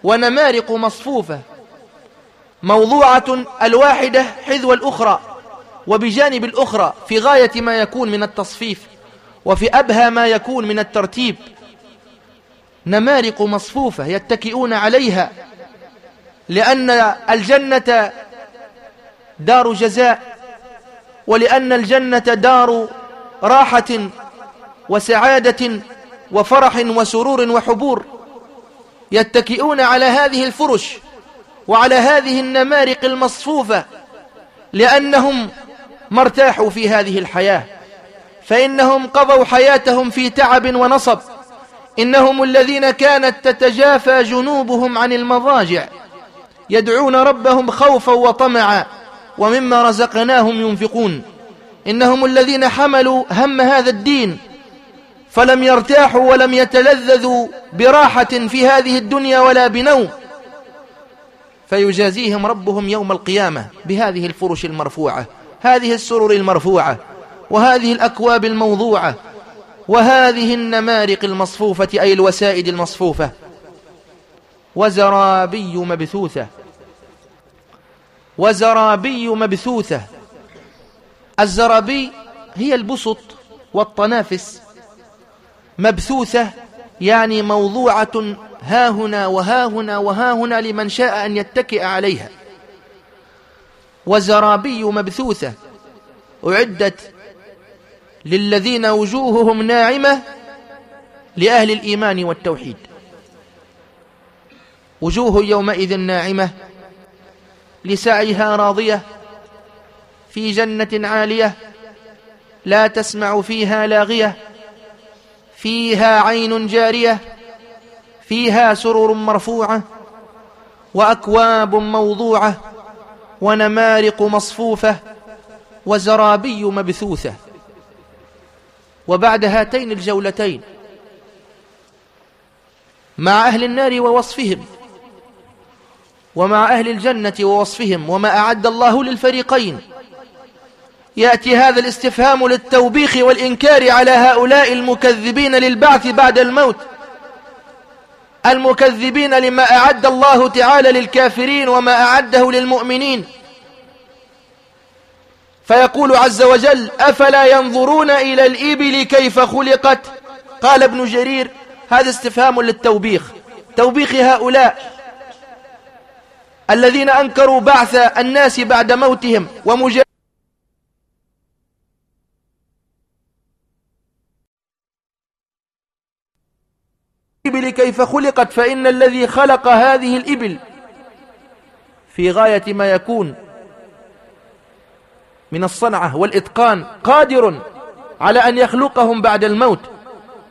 ونمارق مصفوفة موضوعة الواحدة حذو الأخرى وبجانب الأخرى في غاية ما يكون من التصفيف وفي أبهى ما يكون من الترتيب. نمارق مصفوفة يتكئون عليها لأن الجنة دار جزاء ولأن الجنة دار راحة وسعادة وفرح وسرور وحبور. يتكئون على هذه الفرش وعلى هذه النمارق المصفوفة لأنهم ما ارتاحوا في هذه الحياة. فإنهم قضوا حياتهم في تعب ونصب. إنهم الذين كانت تتجافى جنوبهم عن المضاجع. يدعون ربهم خوفا وطمعا. ومما رزقناهم ينفقون. إنهم الذين حملوا هم هذا الدين فلم يرتاحوا ولم يتلذذوا براحة في هذه الدنيا ولا بنوم. فيجازيهم ربهم يوم القيامة بهذه الفرش المرفوعة هذه السرر المرفوعة وهذه الأكواب الموضوعة وهذه النمارق المصفوفة أي الوسائد المصفوفة. وزرابي مبثوثة. وزرابي مبثوثة. الزرابي هي البسط والطنافس. مبثوثة يعني موضوعة ها هنا وها هنا وها هنا لمن شاء أن يتكئ عليها. وزرابي مبثوثة. أعدت للذين وجوههم ناعمة لأهل الإيمان والتوحيد. وجوه يومئذ ناعمة لسعيها راضية في جنة عالية لا تسمع فيها لاغية فيها عين جارية فيها سرر مرفوعة وأكواب موضوعة ونمارق مصفوفة وزرابي مبثوثة. وبعد هاتين الجولتين مع أهل النار ووصفهم ومع أهل الجنة ووصفهم وما أعد الله للفريقين. يأتي هذا الاستفهام للتوبيخ والإنكار على هؤلاء المكذبين للبعث بعد الموت. المكذبين لما أعد الله تعالى للكافرين وما أعده للمؤمنين. فيقول عز وجل أفلا ينظرون إلى الإبل كيف خلقت؟ قال ابن جرير هذا استفهام للتوبيخ. توبيخ هؤلاء الذين أنكروا بعث الناس بعد موتهم ومجرد الإبل كيف خلقت فإن الذي خلق هذه الإبل في غاية ما يكون من الصنعة والإتقان قادر على أن يخلقهم بعد الموت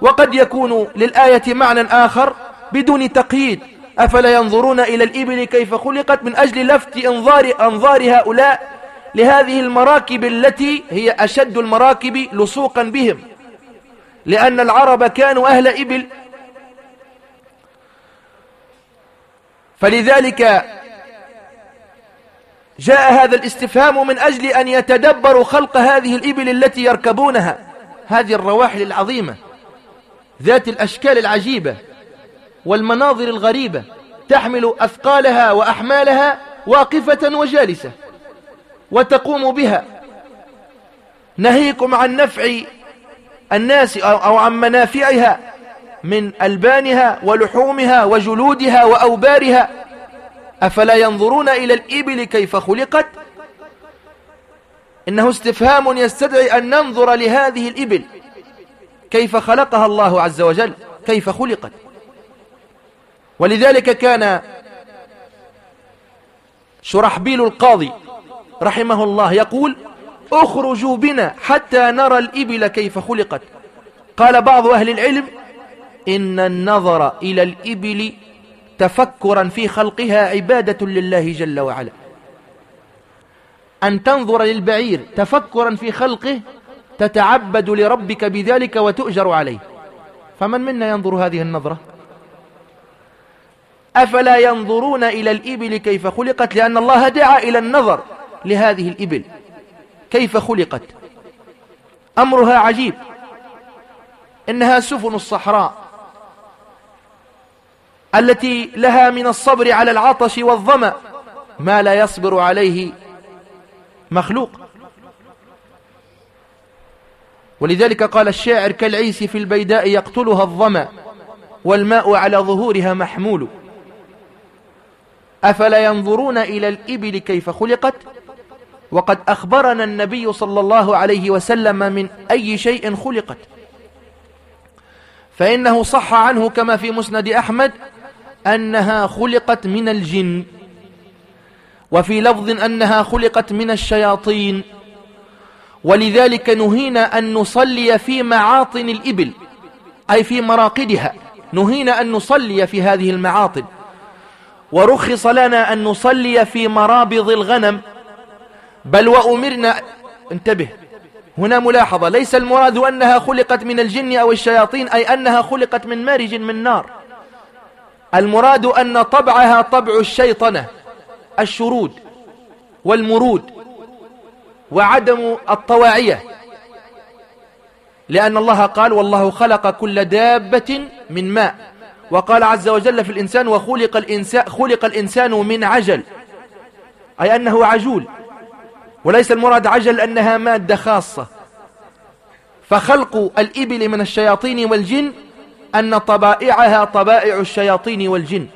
وقد يكون للآية معنى آخر بدون تقييد. أفلا ينظرون إلى الإبل كيف خلقت من أجل لفت أنظار, أنظار هؤلاء لهذه المراكب التي هي أشد المراكب لصوقا بهم لأن العرب كانوا أهل إبل. فلذلك جاء هذا الاستفهام من أجل أن يتدبروا خلق هذه الإبل التي يركبونها هذه الرواحل العظيمة ذات الأشكال العجيبة. والمناظر الغريبة تحمل أثقالها وأحمالها واقفة وجالسة وتقوم بها. نهيكم عن نفع الناس أو عن منافعها من ألبانها ولحومها وجلودها وأوبارها. أفلا ينظرون إلى الإبل كيف خلقت؟ إنه استفهام يستدعي أن ننظر لهذه الإبل. كيف خلقها الله عز وجل؟ كيف خلقت؟ ولذلك كان شرحبيل القاضي رحمه الله يقول اخرجوا بنا حتى نرى الإبل كيف خلقت. قال بعض أهل العلم إن النظر إلى الإبل تفكرا في خلقها عبادة لله جل وعلا. أن تنظر للبعير تفكرا في خلقه تتعبد لربك بذلك وتؤجر عليه. فمن منا ينظر هذه النظرة؟ أفلا ينظرون إلى الإبل كيف خلقت؟ لأن الله دعا إلى النظر لهذه الإبل. كيف خلقت؟ أمرها عجيب. إنها سفن الصحراء التي لها من الصبر على العطش والظمأ ما لا يصبر عليه مخلوق. ولذلك قال الشاعر كالعيس في البيداء يقتلها الظمأ والماء على ظهورها محمول. أفلا ينظرون إلى الإبل كيف خلقت؟ وقد أخبرنا النبي صلى الله عليه وسلم من أي شيء خلقت. فإنه صح عنه كما في مسند أحمد أنها خلقت من الجن وفي لفظ أنها خلقت من الشياطين. ولذلك نهينا أن نصلي في معاطن الإبل أي في مراقدها. نهينا أن نصلي في هذه المعاطن. ورخص لنا أن نصلي في مرابض الغنم. بل وأمرنا انتبه هنا ملاحظة ليس المراد أنها خلقت من الجن أو الشياطين أي أنها خلقت من مارج من نار. المراد أن طبعها طبع الشيطنة الشرود والمرود وعدم الطواعية. لأن الله قال والله خلق كل دابة من ماء. وقال عز وجل في الإنسان وخلق الإنسان, خلق الإنسان من عجل أي أنه عجول وليس المراد عجل أنها مادة خاصة. فخلق الإبل من الشياطين والجن أن طبائعها طبائع الشياطين والجن.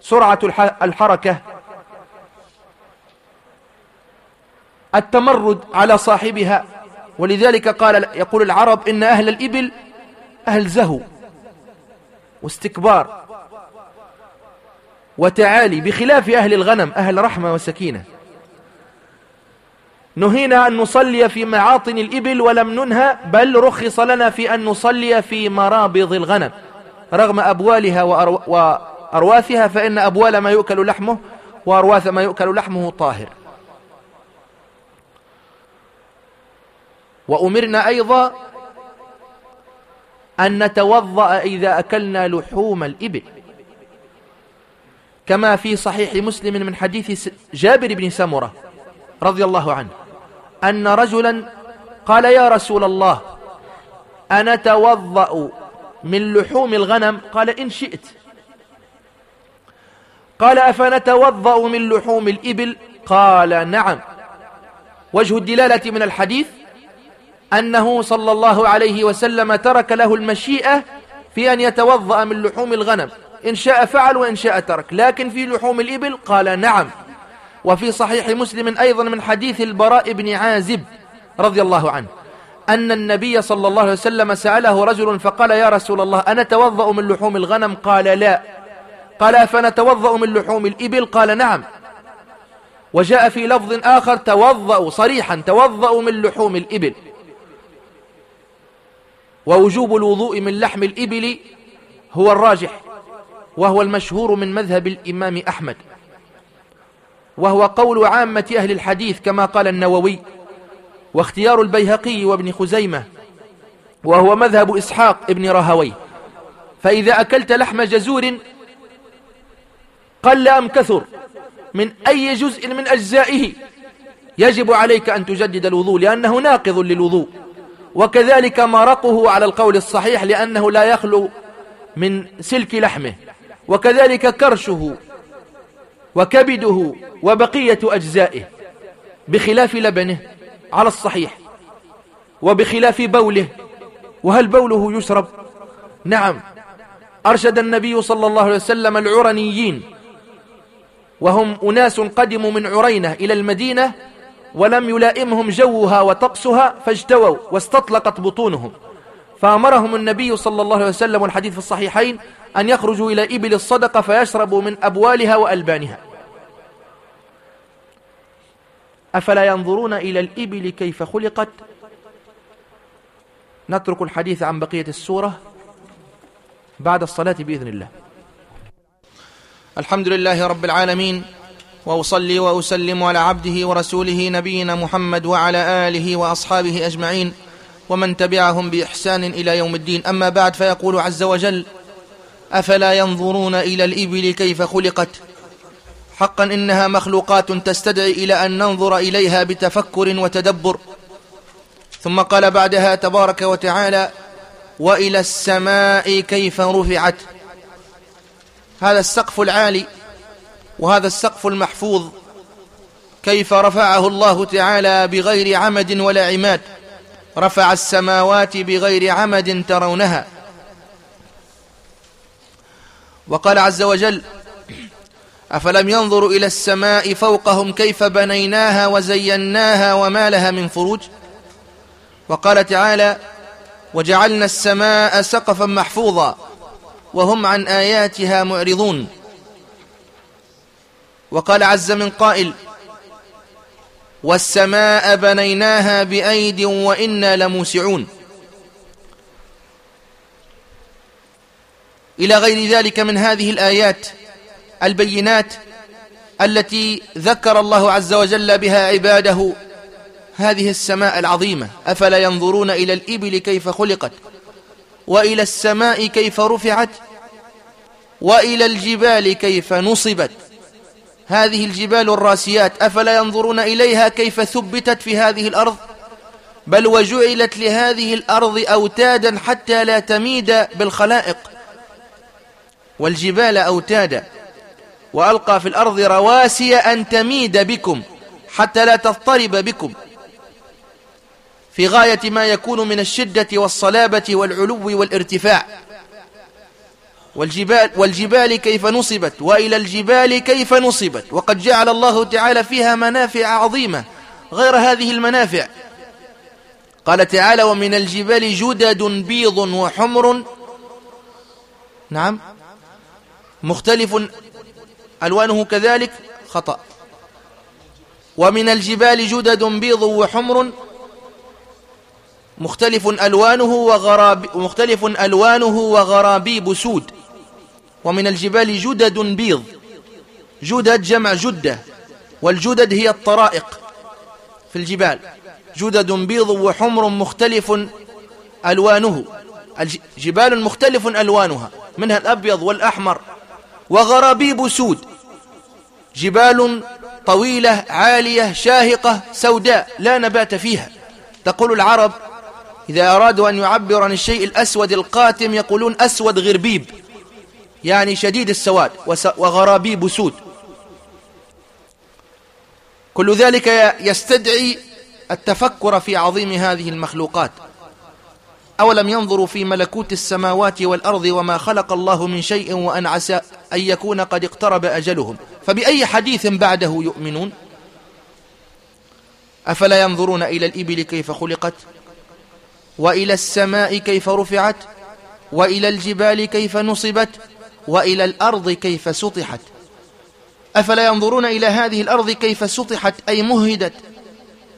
سرعة الحركة. التمرد على صاحبها. ولذلك قال يقول العرب إن أهل الإبل أهل زهو. واستكبار وتعالي بخلاف أهل الغنم أهل رحمة وسكينة. نهينا أن نصلي في معاطن الإبل ولم ننهى بل رخص لنا في أن نصلي في مرابض الغنم. رغم أبوالها وأرواثها فإن أبوال ما يؤكل لحمه وأرواث ما يؤكل لحمه طاهر. وأمرنا أيضا أن نتوضأ إذا أكلنا لحوم الإبل. كما في صحيح مسلم من حديث جابر بن سمرة رضي الله عنه أن رجلا قال يا رسول الله أنا توضأ من لحوم الغنم؟ قال إن شئت. قال أفنتوضأ من لحوم الإبل؟ قال نعم. وجه الدلالة من الحديث أنه صلى الله عليه وسلم ترك له المشيئة في أن يتوضأ من لحوم الغنم. إن شاء فعل وإن شاء ترك. لكن في لحوم الإبل قال نعم. وفي صحيح مسلم أيضا من حديث البراء بن عازب رضي الله عنه. أن النبي صلى الله عليه وسلم سأله رجل فقال يا رسول الله أنا توضأ من لحوم الغنم؟ قال لا. قال فنتوضأ من لحوم الإبل؟ قال نعم. وجاء في لفظ آخر توضأ صريحا توضأ من لحوم الإبل. ووجوب الوضوء من لحم الإبل هو الراجح وهو المشهور من مذهب الإمام أحمد. وهو قول عامة أهل الحديث كما قال النووي واختيار البيهقي وابن خزيمة وهو مذهب إسحاق ابن رهوي. فإذا أكلت لحم جزور قل أم كثر من أي جزء من أجزائه يجب عليك أن تجدد الوضوء لأنه ناقض للوضوء. وكذلك مرقه على القول الصحيح لأنه لا يخلو من سلك لحمه وكذلك كرشه وكبده وبقية أجزائه بخلاف لبنه على الصحيح وبخلاف بوله. وهل بوله يشرب؟ نعم. أرشد النبي صلى الله عليه وسلم العرنيين وهم أناس قدموا من عرينة إلى المدينة ولم يلائمهم جوها وطقسها فاجتووا واستطلقت بطونهم. فأمرهم النبي صلى الله عليه وسلم والحديث في الصحيحين أن يخرجوا إلى إبل الصدقة فيشربوا من أبوالها وألبانها. أفلا ينظرون إلى الإبل كيف خلقت؟ نترك الحديث عن بقية السورة بعد الصلاة بإذن الله. الحمد لله رب العالمين. وأصلي وأسلم على عبده ورسوله نبينا محمد وعلى آله وأصحابه أجمعين ومن تبعهم بإحسان إلى يوم الدين. أما بعد فيقول عز وجل أفلا ينظرون إلى الإبل كيف خلقت؟ حقا إنها مخلوقات تستدعي إلى أن ننظر إليها بتفكر وتدبر. ثم قال بعدها تبارك وتعالى وإلى السماء كيف رفعت؟ هذا السقف العالي وهذا السقف المحفوظ كيف رفعه الله تعالى بغير عمد ولا عماد. رفع السماوات بغير عمد ترونها. وقال عز وجل أفلم ينظروا إلى السماء فوقهم كيف بنيناها وزيناها وما لها من فروج؟ وقال تعالى وجعلنا السماء سقفا محفوظا وهم عن آياتها معرضون. وقال عز من قائل والسماء بنيناها بأيد وإنا لموسعون. إلى غير ذلك من هذه الآيات البينات التي ذكر الله عز وجل بها عباده هذه السماء العظيمة. أفلا ينظرون إلى الإبل كيف خلقت وإلى السماء كيف رفعت وإلى الجبال كيف نصبت. هذه الجبال الراسيات أفلا ينظرون إليها كيف ثبتت في هذه الأرض؟ بل وجعلت لهذه الأرض أوتادا حتى لا تميد بالخلائق. والجبال أوتادا وألقى في الأرض رواسي أن تميد بكم حتى لا تضطرب بكم. في غاية ما يكون من الشدة والصلابة والعلو والارتفاع. والجبال, والجبال كيف نصبت وإلى الجبال كيف نصبت. وقد جعل الله تعالى فيها منافع عظيمة غير هذه المنافع. قال تعالى ومن الجبال جدد بيض وحمر. نعم. مختلف. ألوانه كذلك خطأ. ومن الجبال جدد بيض وحمر. مختلف ألوانه وغراب مختلف ألوانه وغرابيب سود. ومن الجبال جدد بيض. جدد جمع جدة والجدد هي الطرائق في الجبال. جدد بيض وحمر مختلف ألوانه. جبال مختلف ألوانها منها الأبيض والأحمر. وغرابيب سود. جبال طويلة عالية شاهقة سوداء لا نبات فيها. تقول العرب إذا أرادوا أن يعبروا عن الشيء الأسود القاتم يقولون أسود غربيب. يعني شديد السواد وغرابيب سود. كل ذلك يستدعي التفكر في عظيم هذه المخلوقات. أولم ينظروا في ملكوت السماوات والأرض وما خلق الله من شيء وأن عسى أن يكون قد اقترب أجلهم. فبأي حديث بعده يؤمنون؟ أفلا ينظرون إلى الإبل كيف خلقت؟ وإلى السماء كيف رفعت؟ وإلى الجبال كيف نصبت؟ وإلى الأرض كيف سطحت؟ أفلا ينظرون إلى هذه الأرض كيف سطحت؟ أي مهدت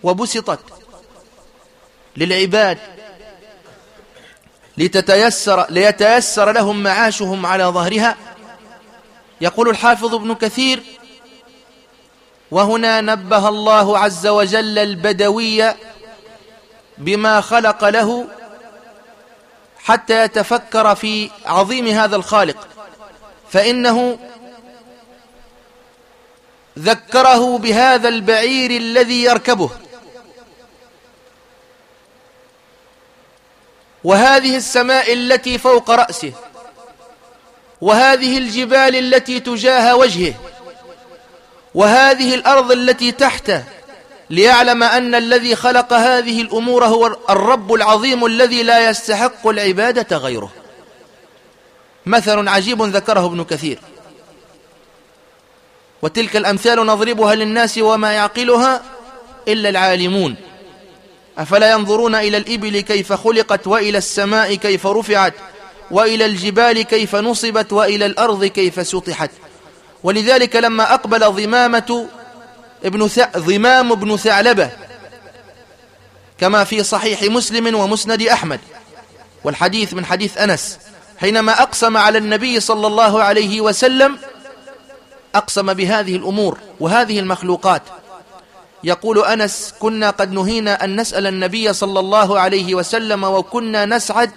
وبسطت للعباد لتتيسر ليتيسر لهم معاشهم على ظهرها. يقول الحافظ ابن كثير وهنا نبه الله عز وجل البدوي بما خلق له حتى يتفكر في عظيم هذا الخالق. فإنه ذكره بهذا البعير الذي يركبه. وهذه السماء التي فوق رأسه وهذه الجبال التي تجاه وجهه وهذه الأرض التي تحته ليعلم أن الذي خلق هذه الأمور هو الرب العظيم الذي لا يستحق العبادة غيره. مثل عجيب ذكره ابن كثير. وتلك الأمثال نضربها للناس وما يعقلها إلا العالمون. أفلا ينظرون إلى الإبل كيف خلقت وإلى السماء كيف رفعت وإلى الجبال كيف نصبت وإلى الأرض كيف سطحت. ولذلك لما أقبل ضمامة ابن ث... ضمام ابن ثعلبة كما في صحيح مسلم ومسند أحمد. والحديث من حديث أنس. حينما أقسم على النبي صلى الله عليه وسلم أقسم بهذه الأمور وهذه المخلوقات. يقول أنس كنا قد نهينا أن نسأل النبي صلى الله عليه وسلم وكنا نسعد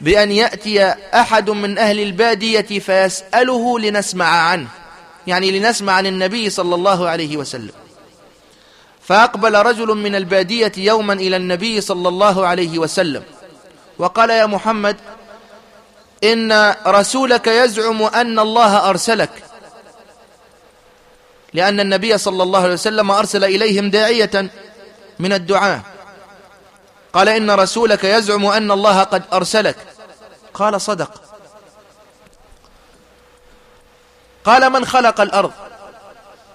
بأن يأتي أحد من أهل البادية فيسأله لنسمع عنه يعني لنسمع عن النبي صلى الله عليه وسلم. فأقبل رجل من البادية يوما إلى النبي صلى الله عليه وسلم وقال يا محمد إن رسولك يزعم أن الله أرسلك. لأن النبي صلى الله عليه وسلم أرسل إليهم داعية من الدعاء. قال إن رسولك يزعم أن الله قد أرسلك. قال صدق. قال من خلق الأرض؟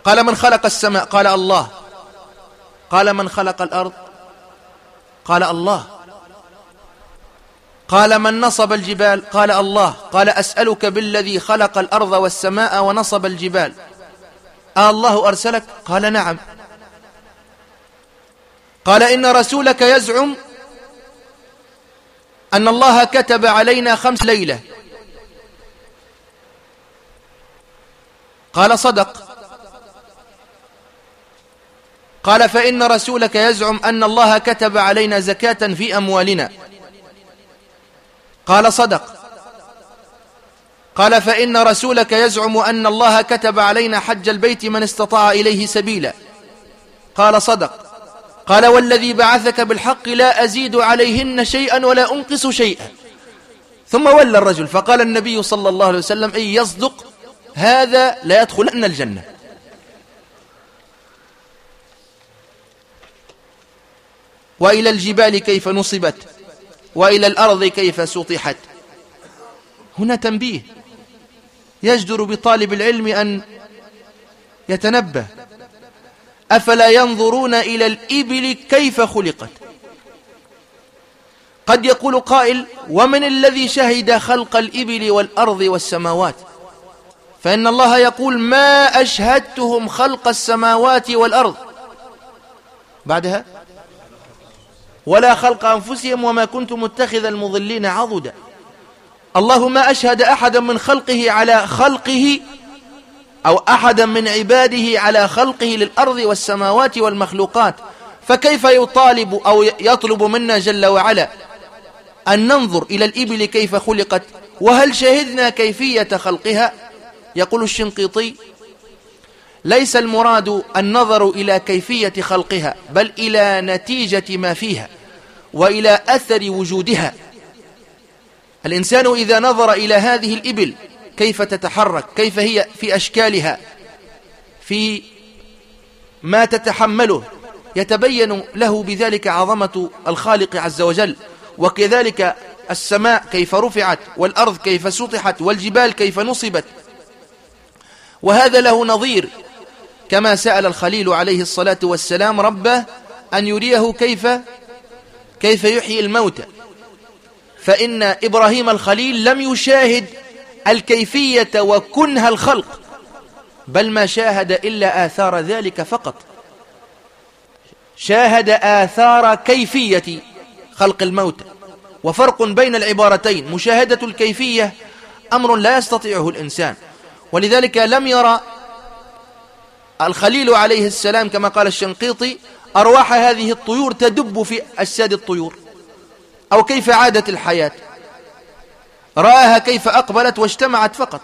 قال من خلق السماء؟ قال الله. قال من خلق الأرض؟ قال الله. قال من نصب الجبال؟ قال الله. قال أسألك بالذي خلق الأرض والسماء ونصب الجبال. آه الله أرسلك؟ قال نعم. قال إن رسولك يزعم أن الله كتب علينا خمس ليلة. قال صدق. قال فإن رسولك يزعم أن الله كتب علينا زكاة في أموالنا. قال صدق. قال فإن رسولك يزعم أن الله كتب علينا حج البيت من استطاع إليه سبيلا. قال صدق. قال والذي بعثك بالحق لا أزيد عليهن شيئا ولا أنقص شيئا. ثم ولى الرجل فقال النبي صلى الله عليه وسلم إن يصدق هذا لا يدخلن الجنة. وإلى الجبال كيف نصبت؟ وإلى الأرض كيف سطحت. هنا تنبيه. يجدر بطالب العلم أن يتنبه. أفلا ينظرون إلى الإبل كيف خلقت؟ قد يقول قائل ومن الذي شهد خلق الإبل والأرض والسماوات؟ فإن الله يقول ما أشهدتهم خلق السماوات والأرض. بعدها ولا خلق أنفسهم وما كنت متخذ المضلين عضدا. الله ما أشهد أحدا من خلقه على خلقه أو أحدا من عباده على خلقه للأرض والسماوات والمخلوقات. فكيف يطالب أو يطلب منا جل وعلا أن ننظر إلى الإبل كيف خلقت؟ وهل شهدنا كيفية خلقها؟ يقول الشنقيطي ليس المراد النظر إلى كيفية خلقها بل إلى نتيجة ما فيها وإلى أثر وجودها. الإنسان إذا نظر إلى هذه الإبل كيف تتحرك كيف هي في أشكالها في ما تتحمله يتبين له بذلك عظمة الخالق عز وجل. وكذلك السماء كيف رفعت والأرض كيف سطحت والجبال كيف نصبت. وهذا له نظير كما سأل الخليل عليه الصلاة والسلام ربه أن يريه كيف كيف يحيي الموتى. فإن إبراهيم الخليل لم يشاهد الكيفية وكنها الخلق بل ما شاهد إلا آثار ذلك فقط. شاهد آثار كيفية خلق الموتى. وفرق بين العبارتين مشاهدة الكيفية أمر لا يستطيعه الإنسان. ولذلك لم يرى الخليل عليه السلام كما قال الشنقيطي أرواح هذه الطيور تدب في أجساد الطيور. أو كيف عادت الحياة؟ رآها كيف أقبلت واجتمعت فقط.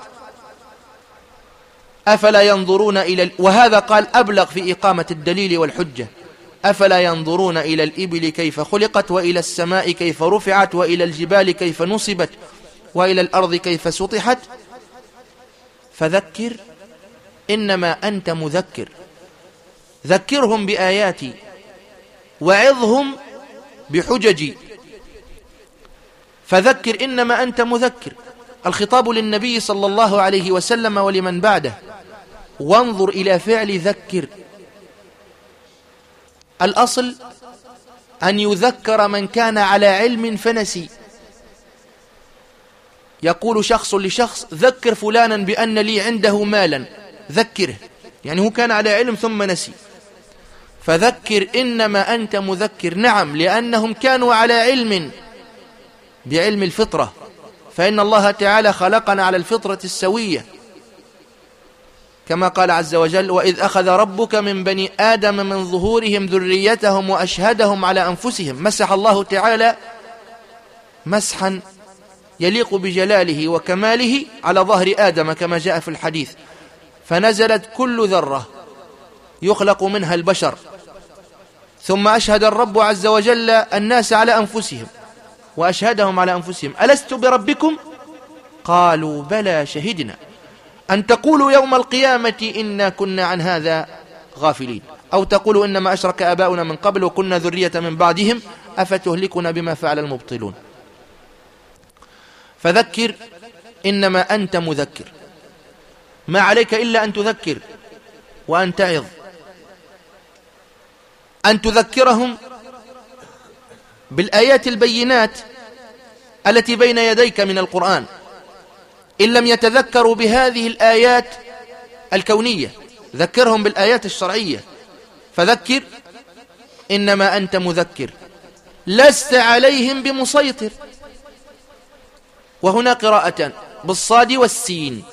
أفلا ينظرون إلى وهذا قال أبلغ في إقامة الدليل والحجة. أفلا ينظرون إلى الإبل كيف خلقت وإلى السماء كيف رفعت وإلى الجبال كيف نصبت وإلى الأرض كيف سطحت؟ فذكر إنما أنت مذكر. ذكرهم بآياتي وعظهم بحججي. فذكر إنما أنت مذكر. الخطاب للنبي صلى الله عليه وسلم ولمن بعده. وانظر إلى فعل ذكر. الأصل أن يذكر من كان على علم فنسي. يقول شخص لشخص ذكر فلانا بأن لي عنده مالا. ذكره. يعني هو كان على علم ثم نسي. فذكر إنما أنت مذكر. نعم لأنهم كانوا على علم بعلم الفطرة. فإن الله تعالى خلقنا على الفطرة السوية. كما قال عز وجل وإذ أخذ ربك من بني آدم من ظهورهم ذريتهم وأشهدهم على أنفسهم. مسح الله تعالى مسحا يليق بجلاله وكماله على ظهر آدم كما جاء في الحديث. فنزلت كل ذرة يخلق منها البشر. ثم أشهد الرب عز وجل الناس على أنفسهم وأشهدهم على أنفسهم. ألست بربكم؟ قالوا بلى شهدنا. أن تقولوا يوم القيامة إنا كنا عن هذا غافلين. أو تقولوا إنما أشرك آباؤنا من قبل وكنا ذرية من بعدهم أفتهلكنا بما فعل المبطلون. فذكر إنما أنت مذكر. ما عليك إلا أن تذكر وأن تعظ. أن تذكرهم بالآيات البينات التي بين يديك من القرآن. إن لم يتذكروا بهذه الآيات الكونية ذكرهم بالآيات الشرعية. فذكر إنما أنت مذكر. لست عليهم بمسيطر. وهنا قراءة بالصاد والسين.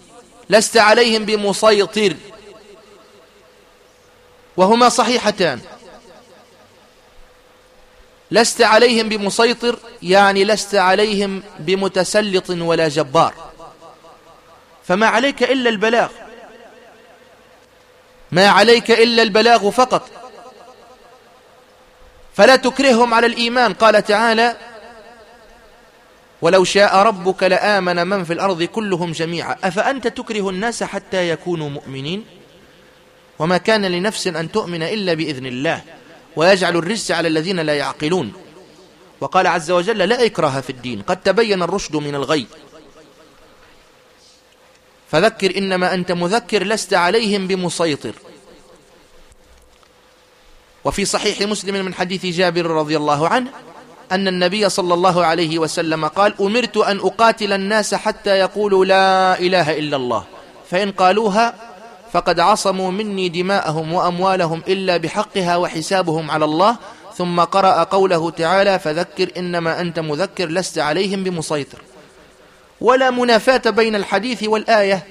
لست عليهم بمسيطر. وهما صحيحتان. لست عليهم بمسيطر يعني لست عليهم بمتسلط ولا جبار. فما عليك إلا البلاغ. ما عليك إلا البلاغ فقط. فلا تكرههم على الإيمان. قال تعالى ولو شاء ربك لآمن من في الأرض كلهم جميعا. أفأنت تكره الناس حتى يكونوا مؤمنين؟ وما كان لنفس أن تؤمن إلا بإذن الله ويجعل الرجس على الذين لا يعقلون. وقال عز وجل لا إكراه في الدين قد تبين الرشد من الغي فذكر إنما أنت مذكر لست عليهم بمسيطر. وفي صحيح مسلم من حديث جابر رضي الله عنه أن النبي صلى الله عليه وسلم قال أمرت أن أقاتل الناس حتى يقولوا لا إله إلا الله. فإن قالوها فقد عصموا مني دماءهم وأموالهم إلا بحقها وحسابهم على الله. ثم قرأ قوله تعالى فذكر إنما أنت مذكر لست عليهم بمسيطر. ولا منافاة بين الحديث والآية.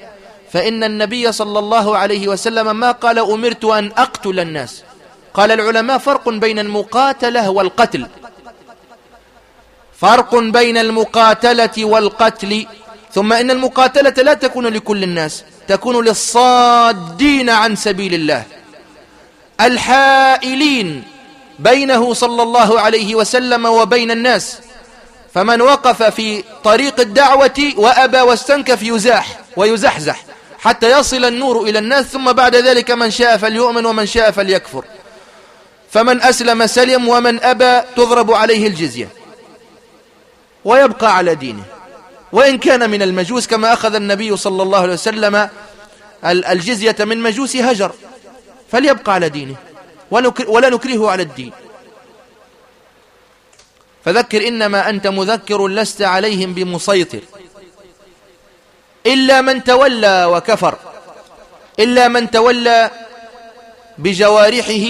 فإن النبي صلى الله عليه وسلم ما قال أمرت أن أقتل الناس. قال العلماء فرق بين المقاتلة والقتل. فرق بين المقاتلة والقتل. ثم إن المقاتلة لا تكون لكل الناس تكون للصادين عن سبيل الله. الحائلين بينه صلى الله عليه وسلم وبين الناس. فمن وقف في طريق الدعوة وأبى واستنكف يزاح ويزحزح حتى يصل النور إلى الناس ثم بعد ذلك من شاء فليؤمن ومن شاء فليكفر. فمن أسلم سلم ومن أبى تضرب عليه الجزية. ويبقى على دينه. وإن كان من المجوس كما أخذ النبي صلى الله عليه وسلم الجزية من مجوس هجر فليبقى على دينه. ولا نكرهه على الدين. فذكر إنما أنت مذكر لست عليهم بمسيطر. إلا من تولى وكفر إلا من تولى بجوارحه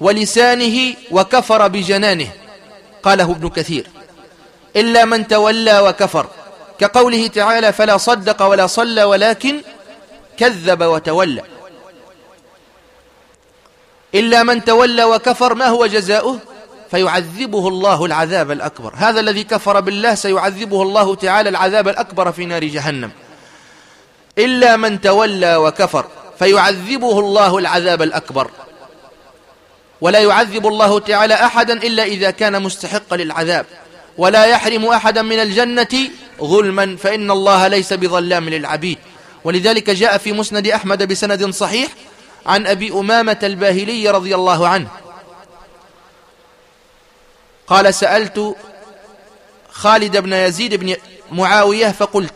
ولسانه وكفر بجنانه قاله ابن كثير. إلا من تولى وكفر. كقوله تعالى فلا صدق ولا صلى ولكن كذب وتولى. إلا من تولى وكفر ما هو جزاؤه؟ فيعذبه الله العذاب الأكبر. هذا الذي كفر بالله سيعذبه الله تعالى العذاب الأكبر في نار جهنم. إلا من تولى وكفر فيعذبه الله العذاب الأكبر. ولا يعذب الله تعالى أحدا إلا إذا كان مستحق للعذاب. ولا يحرم أحدا من الجنة ظلما فإن الله ليس بظلام للعبيد. ولذلك جاء في مسند أحمد بسند صحيح عن أبي أمامة الباهلي رضي الله عنه. قال سألت خالد بن يزيد بن معاوية فقلت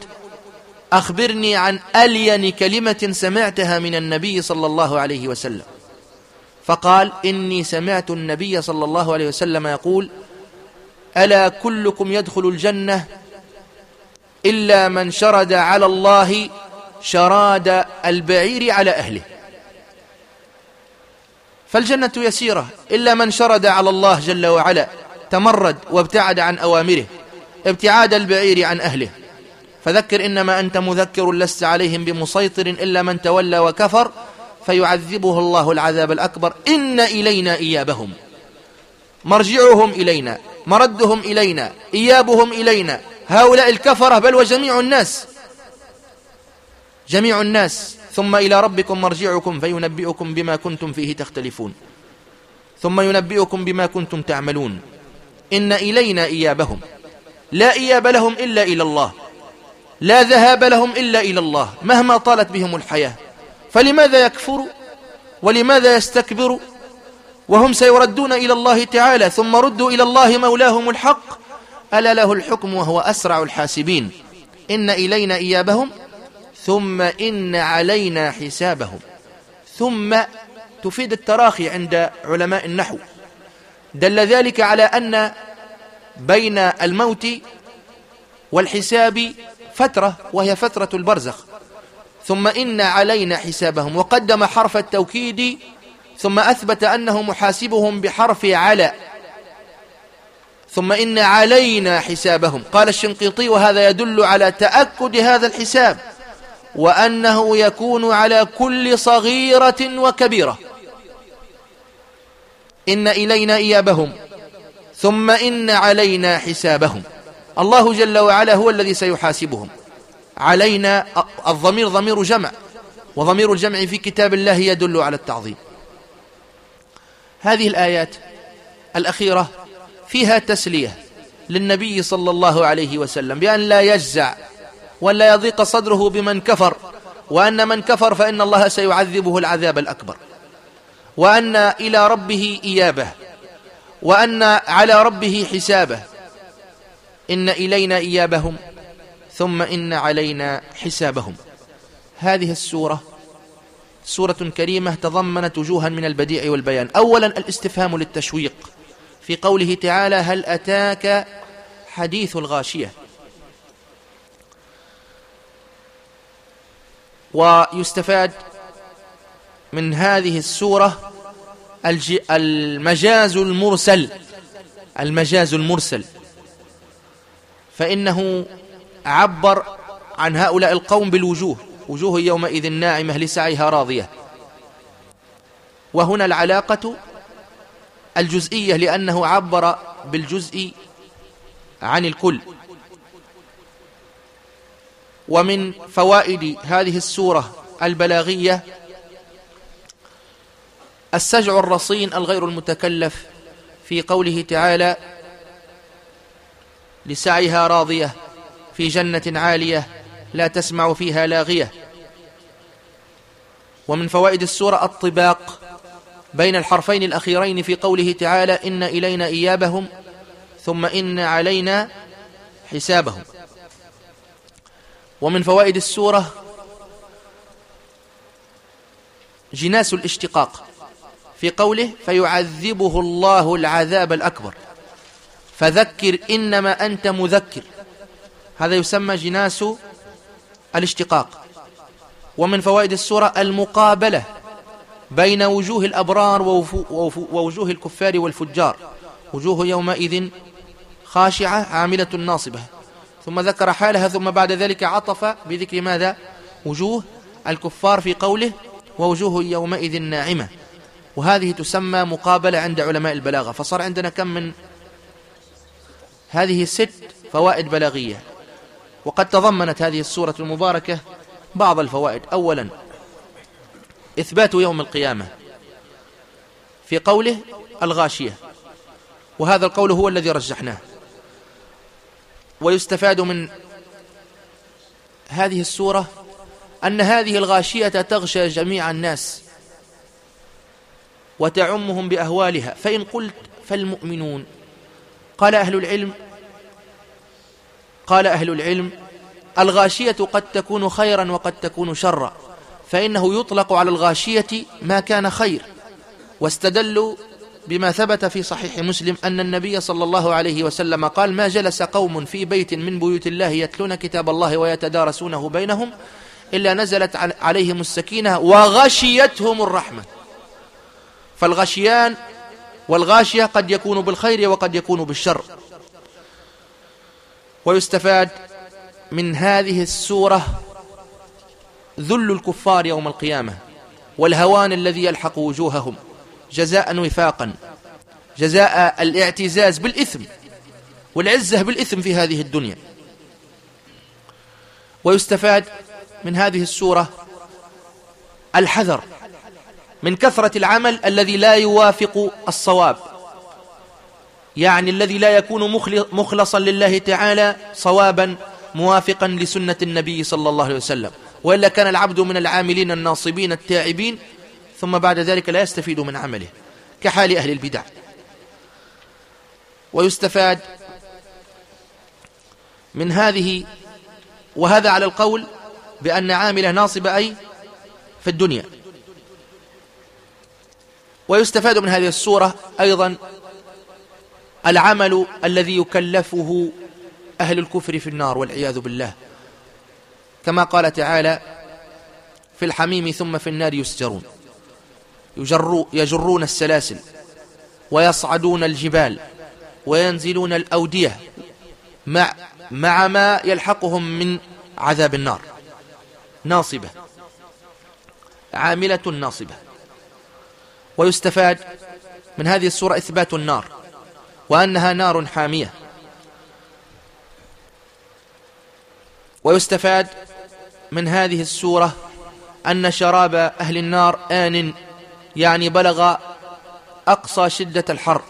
أخبرني عن ألين كلمة سمعتها من النبي صلى الله عليه وسلم. فقال إني سمعت النبي صلى الله عليه وسلم يقول ألا كلكم يدخل الجنة إلا من شرد على الله شراد البعير على أهله. فالجنة يسيرة إلا من شرد على الله جل وعلا تمرد وابتعد عن أوامره ابتعاد البعير عن أهله. فذكر إنما أنت مذكر لست عليهم بمسيطر إلا من تولى وكفر فيعذبه الله العذاب الأكبر. إن إلينا إيابهم. مرجعهم إلينا. مردهم إلينا إيابهم إلينا. هؤلاء الكفرة بل وجميع الناس. جميع الناس. ثم إلى ربكم مرجعكم فينبئكم بما كنتم فيه تختلفون. ثم ينبئكم بما كنتم تعملون. إن إلينا إيابهم. لا إياب لهم إلا إلى الله. لا ذهاب لهم إلا إلى الله. مهما طالت بهم الحياة. فلماذا يكفروا ولماذا يستكبروا وهم سيردون إلى الله تعالى ثم ردوا إلى الله مولاهم الحق. ألا له الحكم وهو أسرع الحاسبين. إن إلينا إيابهم ثم إن علينا حسابهم. ثم تفيد التراخي عند علماء النحو. دل ذلك على أن بين الموت والحساب فترة وهي فترة البرزخ. ثم إن علينا حسابهم. وقدم حرف التوكيد ثم أثبت أنه محاسبهم بحرف على. ثم إن علينا حسابهم. قال الشنقيطي وهذا يدل على تأكد هذا الحساب وأنه يكون على كل صغيرة وكبيرة. إن إلينا إيابهم ثم إن علينا حسابهم. الله جل وعلا هو الذي سيحاسبهم. علينا الضمير ضمير جمع وضمير الجمع في كتاب الله يدل على التعظيم. هذه الآيات الأخيرة فيها تسلية للنبي صلى الله عليه وسلم بأن لا يجزع ولا يضيق صدره بمن كفر وأن من كفر فإن الله سيعذبه العذاب الأكبر وأن إلى ربه إيابه وأن على ربه حسابه إن إلينا إيابهم ثم إن علينا حسابهم. هذه السورة سورة كريمة تضمنت وجوها من البديع والبيان. أولا الاستفهام للتشويق. في قوله تعالى هل أتاك حديث الغاشية؟ ويستفاد من هذه السورة المجاز المرسل. المجاز المرسل. فإنه عبر عن هؤلاء القوم بالوجوه. وجوه يومئذ ناعمة لسعيها راضية. وهنا العلاقة الجزئية لأنه عبر بالجزء عن الكل. ومن فوائد هذه السورة البلاغية السجع الرصين الغير المتكلف في قوله تعالى لسعيها راضية في جنة عالية لا تسمع فيها لاغية. ومن فوائد السورة الطباق بين الحرفين الأخيرين في قوله تعالى إن إلينا إيابهم ثم إن علينا حسابهم. ومن فوائد السورة جناس الاشتقاق في قوله فيعذبه الله العذاب الأكبر. فذكر إنما أنت مذكر. هذا يسمى جناس الاشتقاق. ومن فوائد السورة المقابلة بين وجوه الأبرار ووجوه الكفار والفجار. وجوه يومئذ خاشعة عاملة ناصبة. ثم ذكر حالها ثم بعد ذلك عطف بذكر ماذا؟ وجوه الكفار في قوله ووجوه يومئذ ناعمة. وهذه تسمى مقابلة عند علماء البلاغة. فصار عندنا كم من هذه ست فوائد بلاغية. وقد تضمنت هذه السورة المباركة بعض الفوائد. أولا إثبات يوم القيامة في قوله الغاشية وهذا القول هو الذي رجحناه. ويستفاد من هذه السورة أن هذه الغاشية تغشى جميع الناس وتعمهم بأهوالها. فإن قلت فالمؤمنون قال أهل العلم قال أهل العلم الغاشية قد تكون خيرا وقد تكون شرا فإنه يطلق على الغاشية ما كان خير. واستدلوا بما ثبت في صحيح مسلم أن النبي صلى الله عليه وسلم قال ما جلس قوم في بيت من بيوت الله يتلون كتاب الله ويتدارسونه بينهم إلا نزلت عليهم السكينة وغشيتهم الرحمة. فالغشيان والغاشية قد يكون بالخير وقد يكون بالشر. ويستفاد من هذه السورة ذل الكفار يوم القيامة والهوان الذي يلحق وجوههم جزاء وفاقا جزاء الاعتزاز بالإثم والعزة بالإثم في هذه الدنيا. ويستفاد من هذه السورة الحذر من كثرة العمل الذي لا يوافق الصواب. يعني الذي لا يكون مخلصا لله تعالى صوابا موافقا لسنة النبي صلى الله عليه وسلم. وإلا كان العبد من العاملين الناصبين التائبين ثم بعد ذلك لا يستفيد من عمله كحال أهل البدع. ويستفاد من هذه وهذا على القول بأن عامله ناصب أي في الدنيا. ويستفاد من هذه السورة أيضا العمل الذي يكلفه أهل الكفر في النار والعياذ بالله. كما قال تعالى في الحميم ثم في النار يسجرون. يجروا يجرون السلاسل ويصعدون الجبال وينزلون الأودية مع, مع ما يلحقهم من عذاب النار. ناصبة. عاملة ناصبة. ويستفاد من هذه السورة إثبات النار. وأنها نار حامية. ويستفاد من هذه السورة أن شراب أهل النار آن يعني بلغ أقصى شدة الحر.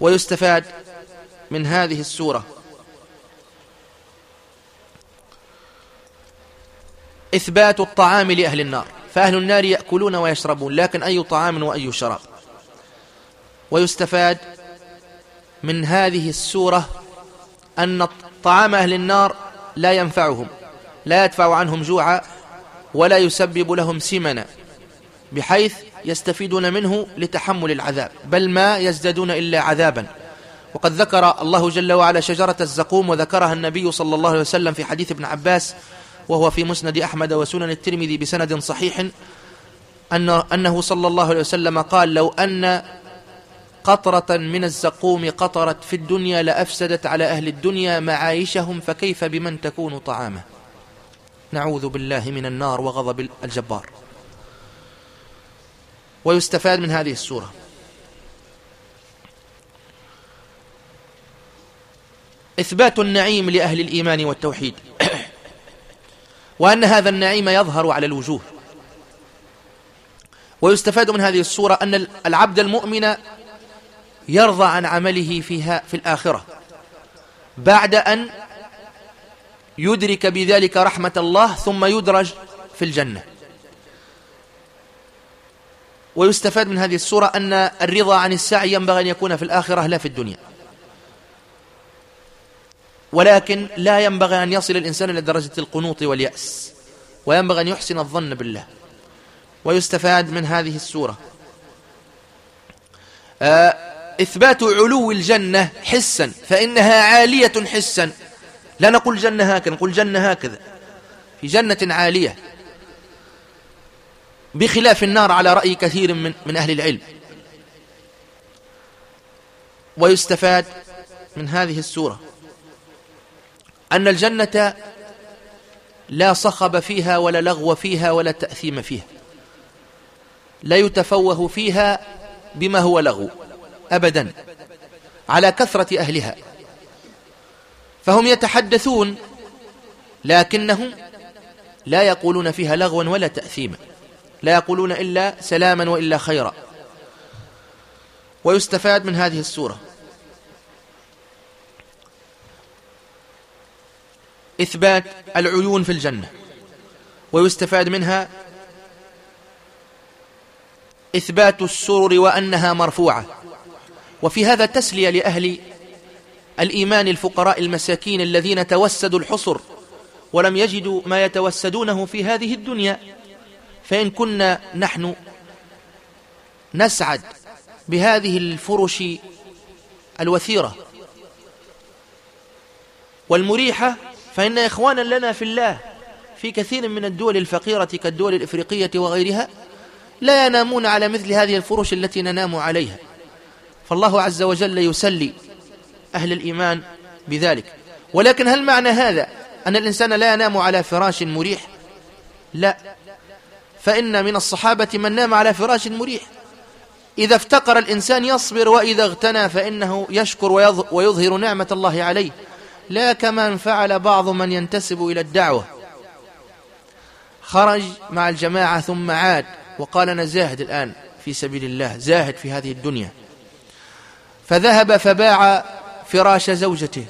ويستفاد من هذه السورة. إثبات الطعام لأهل النار. فأهل النار يأكلون ويشربون لكن أي طعام وأي شراب؟ ويستفاد من هذه السورة أن طعام أهل النار لا ينفعهم لا يدفع عنهم جوعا ولا يسبب لهم سمنا بحيث يستفيدون منه لتحمل العذاب بل ما يزدادون إلا عذابا. وقد ذكر الله جل وعلا شجرة الزقوم وذكرها النبي صلى الله عليه وسلم في حديث ابن عباس وهو في مسند أحمد وسنن الترمذي بسند صحيح أن أنه صلى الله عليه وسلم قال لو أن قطرة من الزقوم قطرت في الدنيا لأفسدت على أهل الدنيا معايشهم فكيف بمن تكون طعامه؟ نعوذ بالله من النار وغضب الجبار. ويستفاد من هذه السورة. إثبات النعيم لأهل الإيمان والتوحيد. وأن هذا النعيم يظهر على الوجوه. ويستفاد من هذه السورة أن العبد المؤمن يرضى عن عمله فيها في الآخرة. بعد أن يدرك بذلك رحمة الله ثم يدرج في الجنة. ويستفاد من هذه السورة أن الرضا عن السعي ينبغي أن يكون في الآخرة لا في الدنيا. ولكن لا ينبغي أن يصل الإنسان إلى درجة القنوط واليأس وينبغي أن يحسن الظن بالله. ويستفاد من هذه السورة آه، إثبات علو الجنة حسا فإنها عالية حسا. لا نقول جنة هكذا نقول جنة هكذا. في جنة عالية. بخلاف النار على رأي كثير من, من أهل العلم. ويستفاد من هذه السورة. أن الجنة لا صخب فيها ولا لغو فيها ولا تأثيم فيها. لا يتفوه فيها بما هو لغو. أبدا على كثرة أهلها. فهم يتحدثون لكنهم لا يقولون فيها لغوا ولا تأثيما. لا يقولون إلا سلاما وإلا خيرا. ويستفاد من هذه السورة. إثبات العيون في الجنة. ويستفاد منها إثبات السرر وأنها مرفوعة. وفي هذا تسلية لأهل الإيمان الفقراء المساكين الذين توسدوا الحصر ولم يجدوا ما يتوسدونه في هذه الدنيا. فإن كنا نحن نسعد بهذه الفرش الوثيرة والمريحة فإن إخوانا لنا في الله في كثير من الدول الفقيرة كالدول الإفريقية وغيرها لا ينامون على مثل هذه الفرش التي ننام عليها. فالله عز وجل يسلي أهل الإيمان بذلك. ولكن هل معنى هذا أن الإنسان لا ينام على فراش مريح؟ لا. فإن من الصحابة من نام على فراش مريح. إذا افتقر الإنسان يصبر وإذا اغتنى فإنه يشكر ويظهر نعمة الله عليه. لا كما فعل بعض من ينتسب إلى الدعوة. خرج مع الجماعة ثم عاد. وقال أنا زاهد الآن في سبيل الله زاهد في هذه الدنيا. فذهب فباع فراش زوجته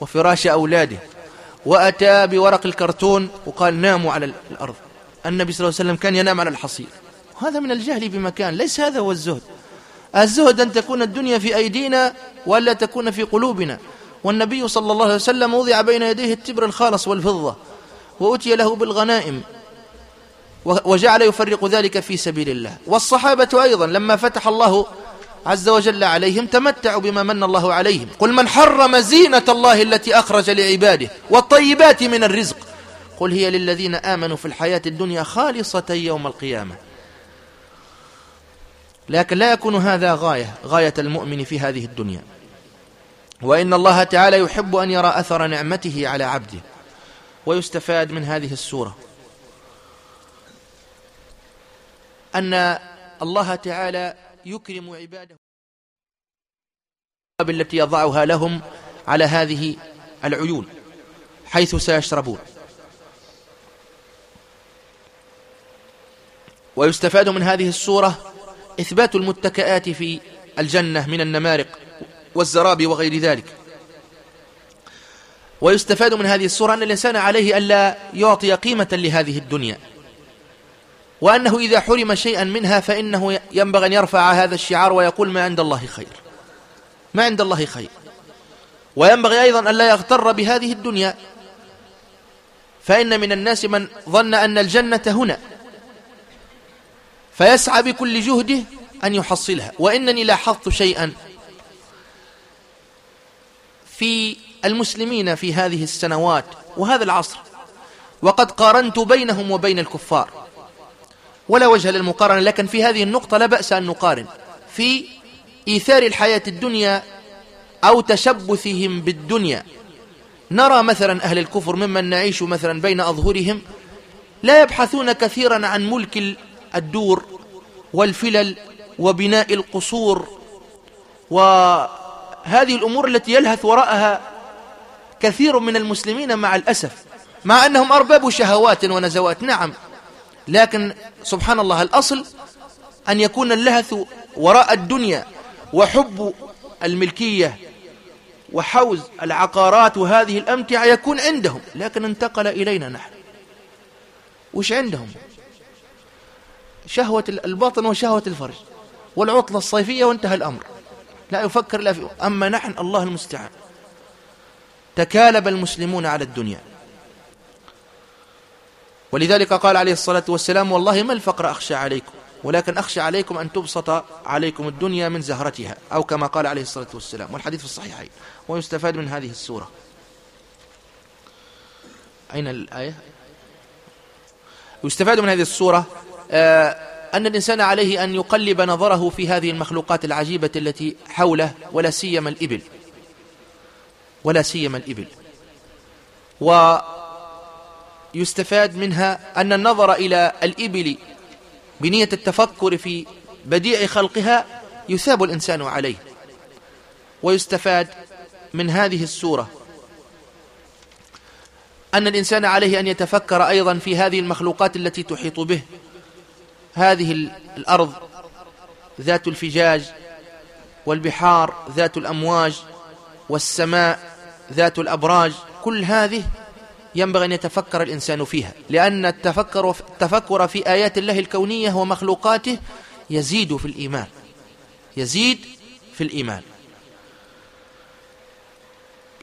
وفراش أولاده وأتى بورق الكرتون وقال ناموا على الأرض. النبي صلى الله عليه وسلم كان ينام على الحصير. وهذا من الجهل بمكان ليس هذا هو الزهد. الزهد أن تكون الدنيا في أيدينا ولا تكون في قلوبنا. والنبي صلى الله عليه وسلم وضع بين يديه التبر الخالص والفضة وأتي له بالغنائم وجعل يفرق ذلك في سبيل الله. والصحابة أيضا لما فتح الله عز وجل عليهم تمتعوا بما من الله عليهم. قل من حرم زينة الله التي أخرج لعباده والطيبات من الرزق. قل هي للذين آمنوا في الحياة الدنيا خالصة يوم القيامة. لكن لا يكون هذا غاية غاية المؤمن في هذه الدنيا. وإن الله تعالى يحب أن يرى أثر نعمته على عبده ويستفاد من هذه السورة. أن الله تعالى يكرم عباده. التي يضعها لهم على هذه العيون حيث سيشربون. ويستفاد من هذه السورة إثبات المتكئات في الجنة من النمارق والزراب وغير ذلك. ويستفاد من هذه الصورة أن الإنسان عليه ألا يعطي قيمة لهذه الدنيا. وأنه إذا حرم شيئا منها فإنه ينبغي أن يرفع هذا الشعار ويقول ما عند الله خير. ما عند الله خير. وينبغي أيضا أن لا يغتر بهذه الدنيا. فإن من الناس من ظن أن الجنة هنا. فيسعى بكل جهده أن يحصلها. وإنني لاحظت شيئا في المسلمين في هذه السنوات وهذا العصر. وقد قارنت بينهم وبين الكفار. ولا وجه للمقارنة لكن في هذه النقطة لا بأس أن نقارن. في إيثار الحياة الدنيا أو تشبثهم بالدنيا. نرى مثلا أهل الكفر ممن نعيش مثلا بين أظهرهم لا يبحثون كثيرا عن ملك الدور والفلل وبناء القصور وهذه الأمور التي يلهث وراءها كثير من المسلمين مع الأسف. مع أنهم أرباب شهوات ونزوات. نعم لكن سبحان الله الأصل أن يكون اللهث وراء الدنيا وحب الملكية وحوز العقارات وهذه الأمتعة يكون عندهم لكن انتقل إلينا نحن. وش عندهم؟ شهوة الباطن وشهوة الفرج. والعطلة الصيفية وانتهى الأمر. لا يفكر لا في أما نحن الله المستعان. تكالب المسلمون على الدنيا. ولذلك قال عليه الصلاة والسلام والله ما الفقر أخشى عليكم ولكن أخشى عليكم أن تبسط عليكم الدنيا من زهرتها. أو كما قال عليه الصلاة والسلام والحديث في الصحيحين ويستفاد من هذه السورة. أين الآية؟ يستفاد من هذه السورة آه، أن الإنسان عليه أن يقلب نظره في هذه المخلوقات العجيبة التي حوله ولا سيما الإبل. ولا سيما الإبل. ويستفاد منها أن النظر إلى الإبل بنية التفكر في بديع خلقها يثاب الإنسان عليه ويستفاد من هذه السورة أن الإنسان عليه أن يتفكر أيضا في هذه المخلوقات التي تحيط به. هذه الأرض ذات الفجاج والبحار ذات الأمواج والسماء ذات الأبراج كل هذه ينبغي أن يتفكر الإنسان فيها لأن التفكر, التفكر في آيات الله الكونية ومخلوقاته يزيد في الإيمان يزيد في الإيمان.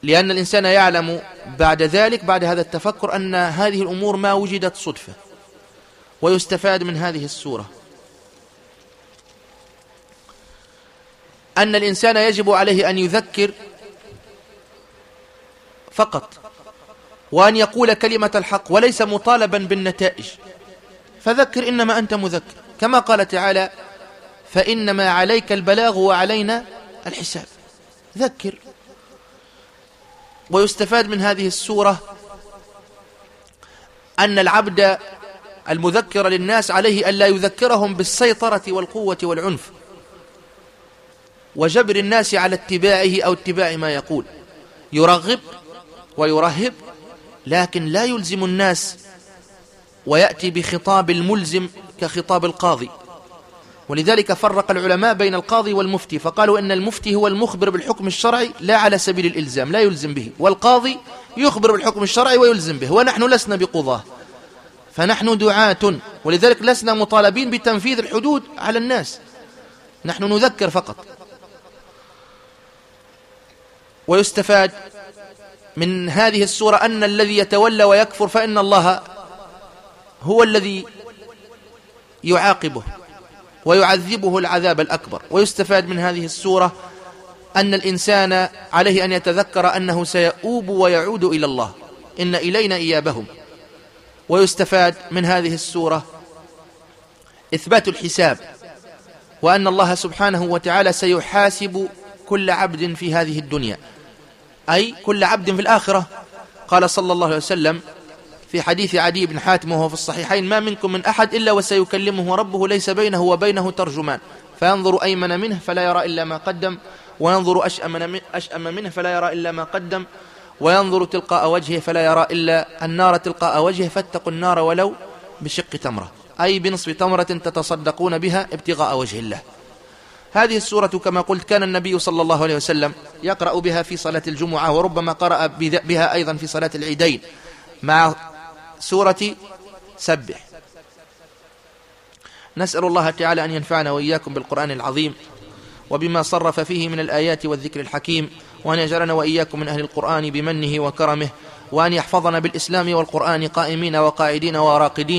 لأن الإنسان يعلم بعد ذلك بعد هذا التفكر أن هذه الأمور ما وجدت صدفة ويستفاد من هذه السورة أن الإنسان يجب عليه أن يذكر فقط وأن يقول كلمة الحق وليس مطالبا بالنتائج. فذكر إنما أنت مذكر. كما قال تعالى فإنما عليك البلاغ وعلينا الحساب. ذكر. ويستفاد من هذه السورة أن العبد المذكر للناس عليه ألا يذكرهم بالسيطرة والقوة والعنف وجبر الناس على اتباعه أو اتباع ما يقول. يرغب ويرهب لكن لا يلزم الناس ويأتي بخطاب الملزم كخطاب القاضي. ولذلك فرق العلماء بين القاضي والمفتي فقالوا إن المفتي هو المخبر بالحكم الشرعي لا على سبيل الإلزام لا يلزم به. والقاضي يخبر بالحكم الشرعي ويلزم به ونحن لسنا بقضاة فنحن دعاة ولذلك لسنا مطالبين بتنفيذ الحدود على الناس. نحن نذكر فقط. ويستفاد من هذه السورة أن الذي يتولى ويكفر فإن الله هو الذي يعاقبه ويعذبه العذاب الأكبر. ويستفاد من هذه السورة أن الإنسان عليه أن يتذكر أنه سيؤوب ويعود إلى الله. إن إلينا إيابهم. ويستفاد من هذه السورة إثبات الحساب وأن الله سبحانه وتعالى سيحاسب كل عبد في هذه الدنيا. أي كل عبد في الآخرة. قال صلى الله عليه وسلم في حديث عدي بن حاتم وهو في الصحيحين ما منكم من أحد إلا وسيكلمه ربه ليس بينه وبينه ترجمان. فينظر أيمن منه فلا يرى إلا ما قدم وينظر أشأم منه فلا يرى إلا ما قدم وينظر تلقاء وجهه فلا يرى إلا النار تلقاء وجهه فاتقوا النار ولو بشق تمرة. أي بنصف تمرة تتصدقون بها ابتغاء وجه الله. هذه السورة كما قلت كان النبي صلى الله عليه وسلم يقرأ بها في صلاة الجمعة وربما قرأ بها أيضا في صلاة العيدين مع سورة سبح. نسأل الله تعالى أن ينفعنا وإياكم بالقرآن العظيم وبما صرف فيه من الآيات والذكر الحكيم وأن يجعلنا وإياكم من أهل القرآن بمنه وكرمه وأن يحفظنا بالإسلام والقرآن قائمين وقاعدين وراقدين.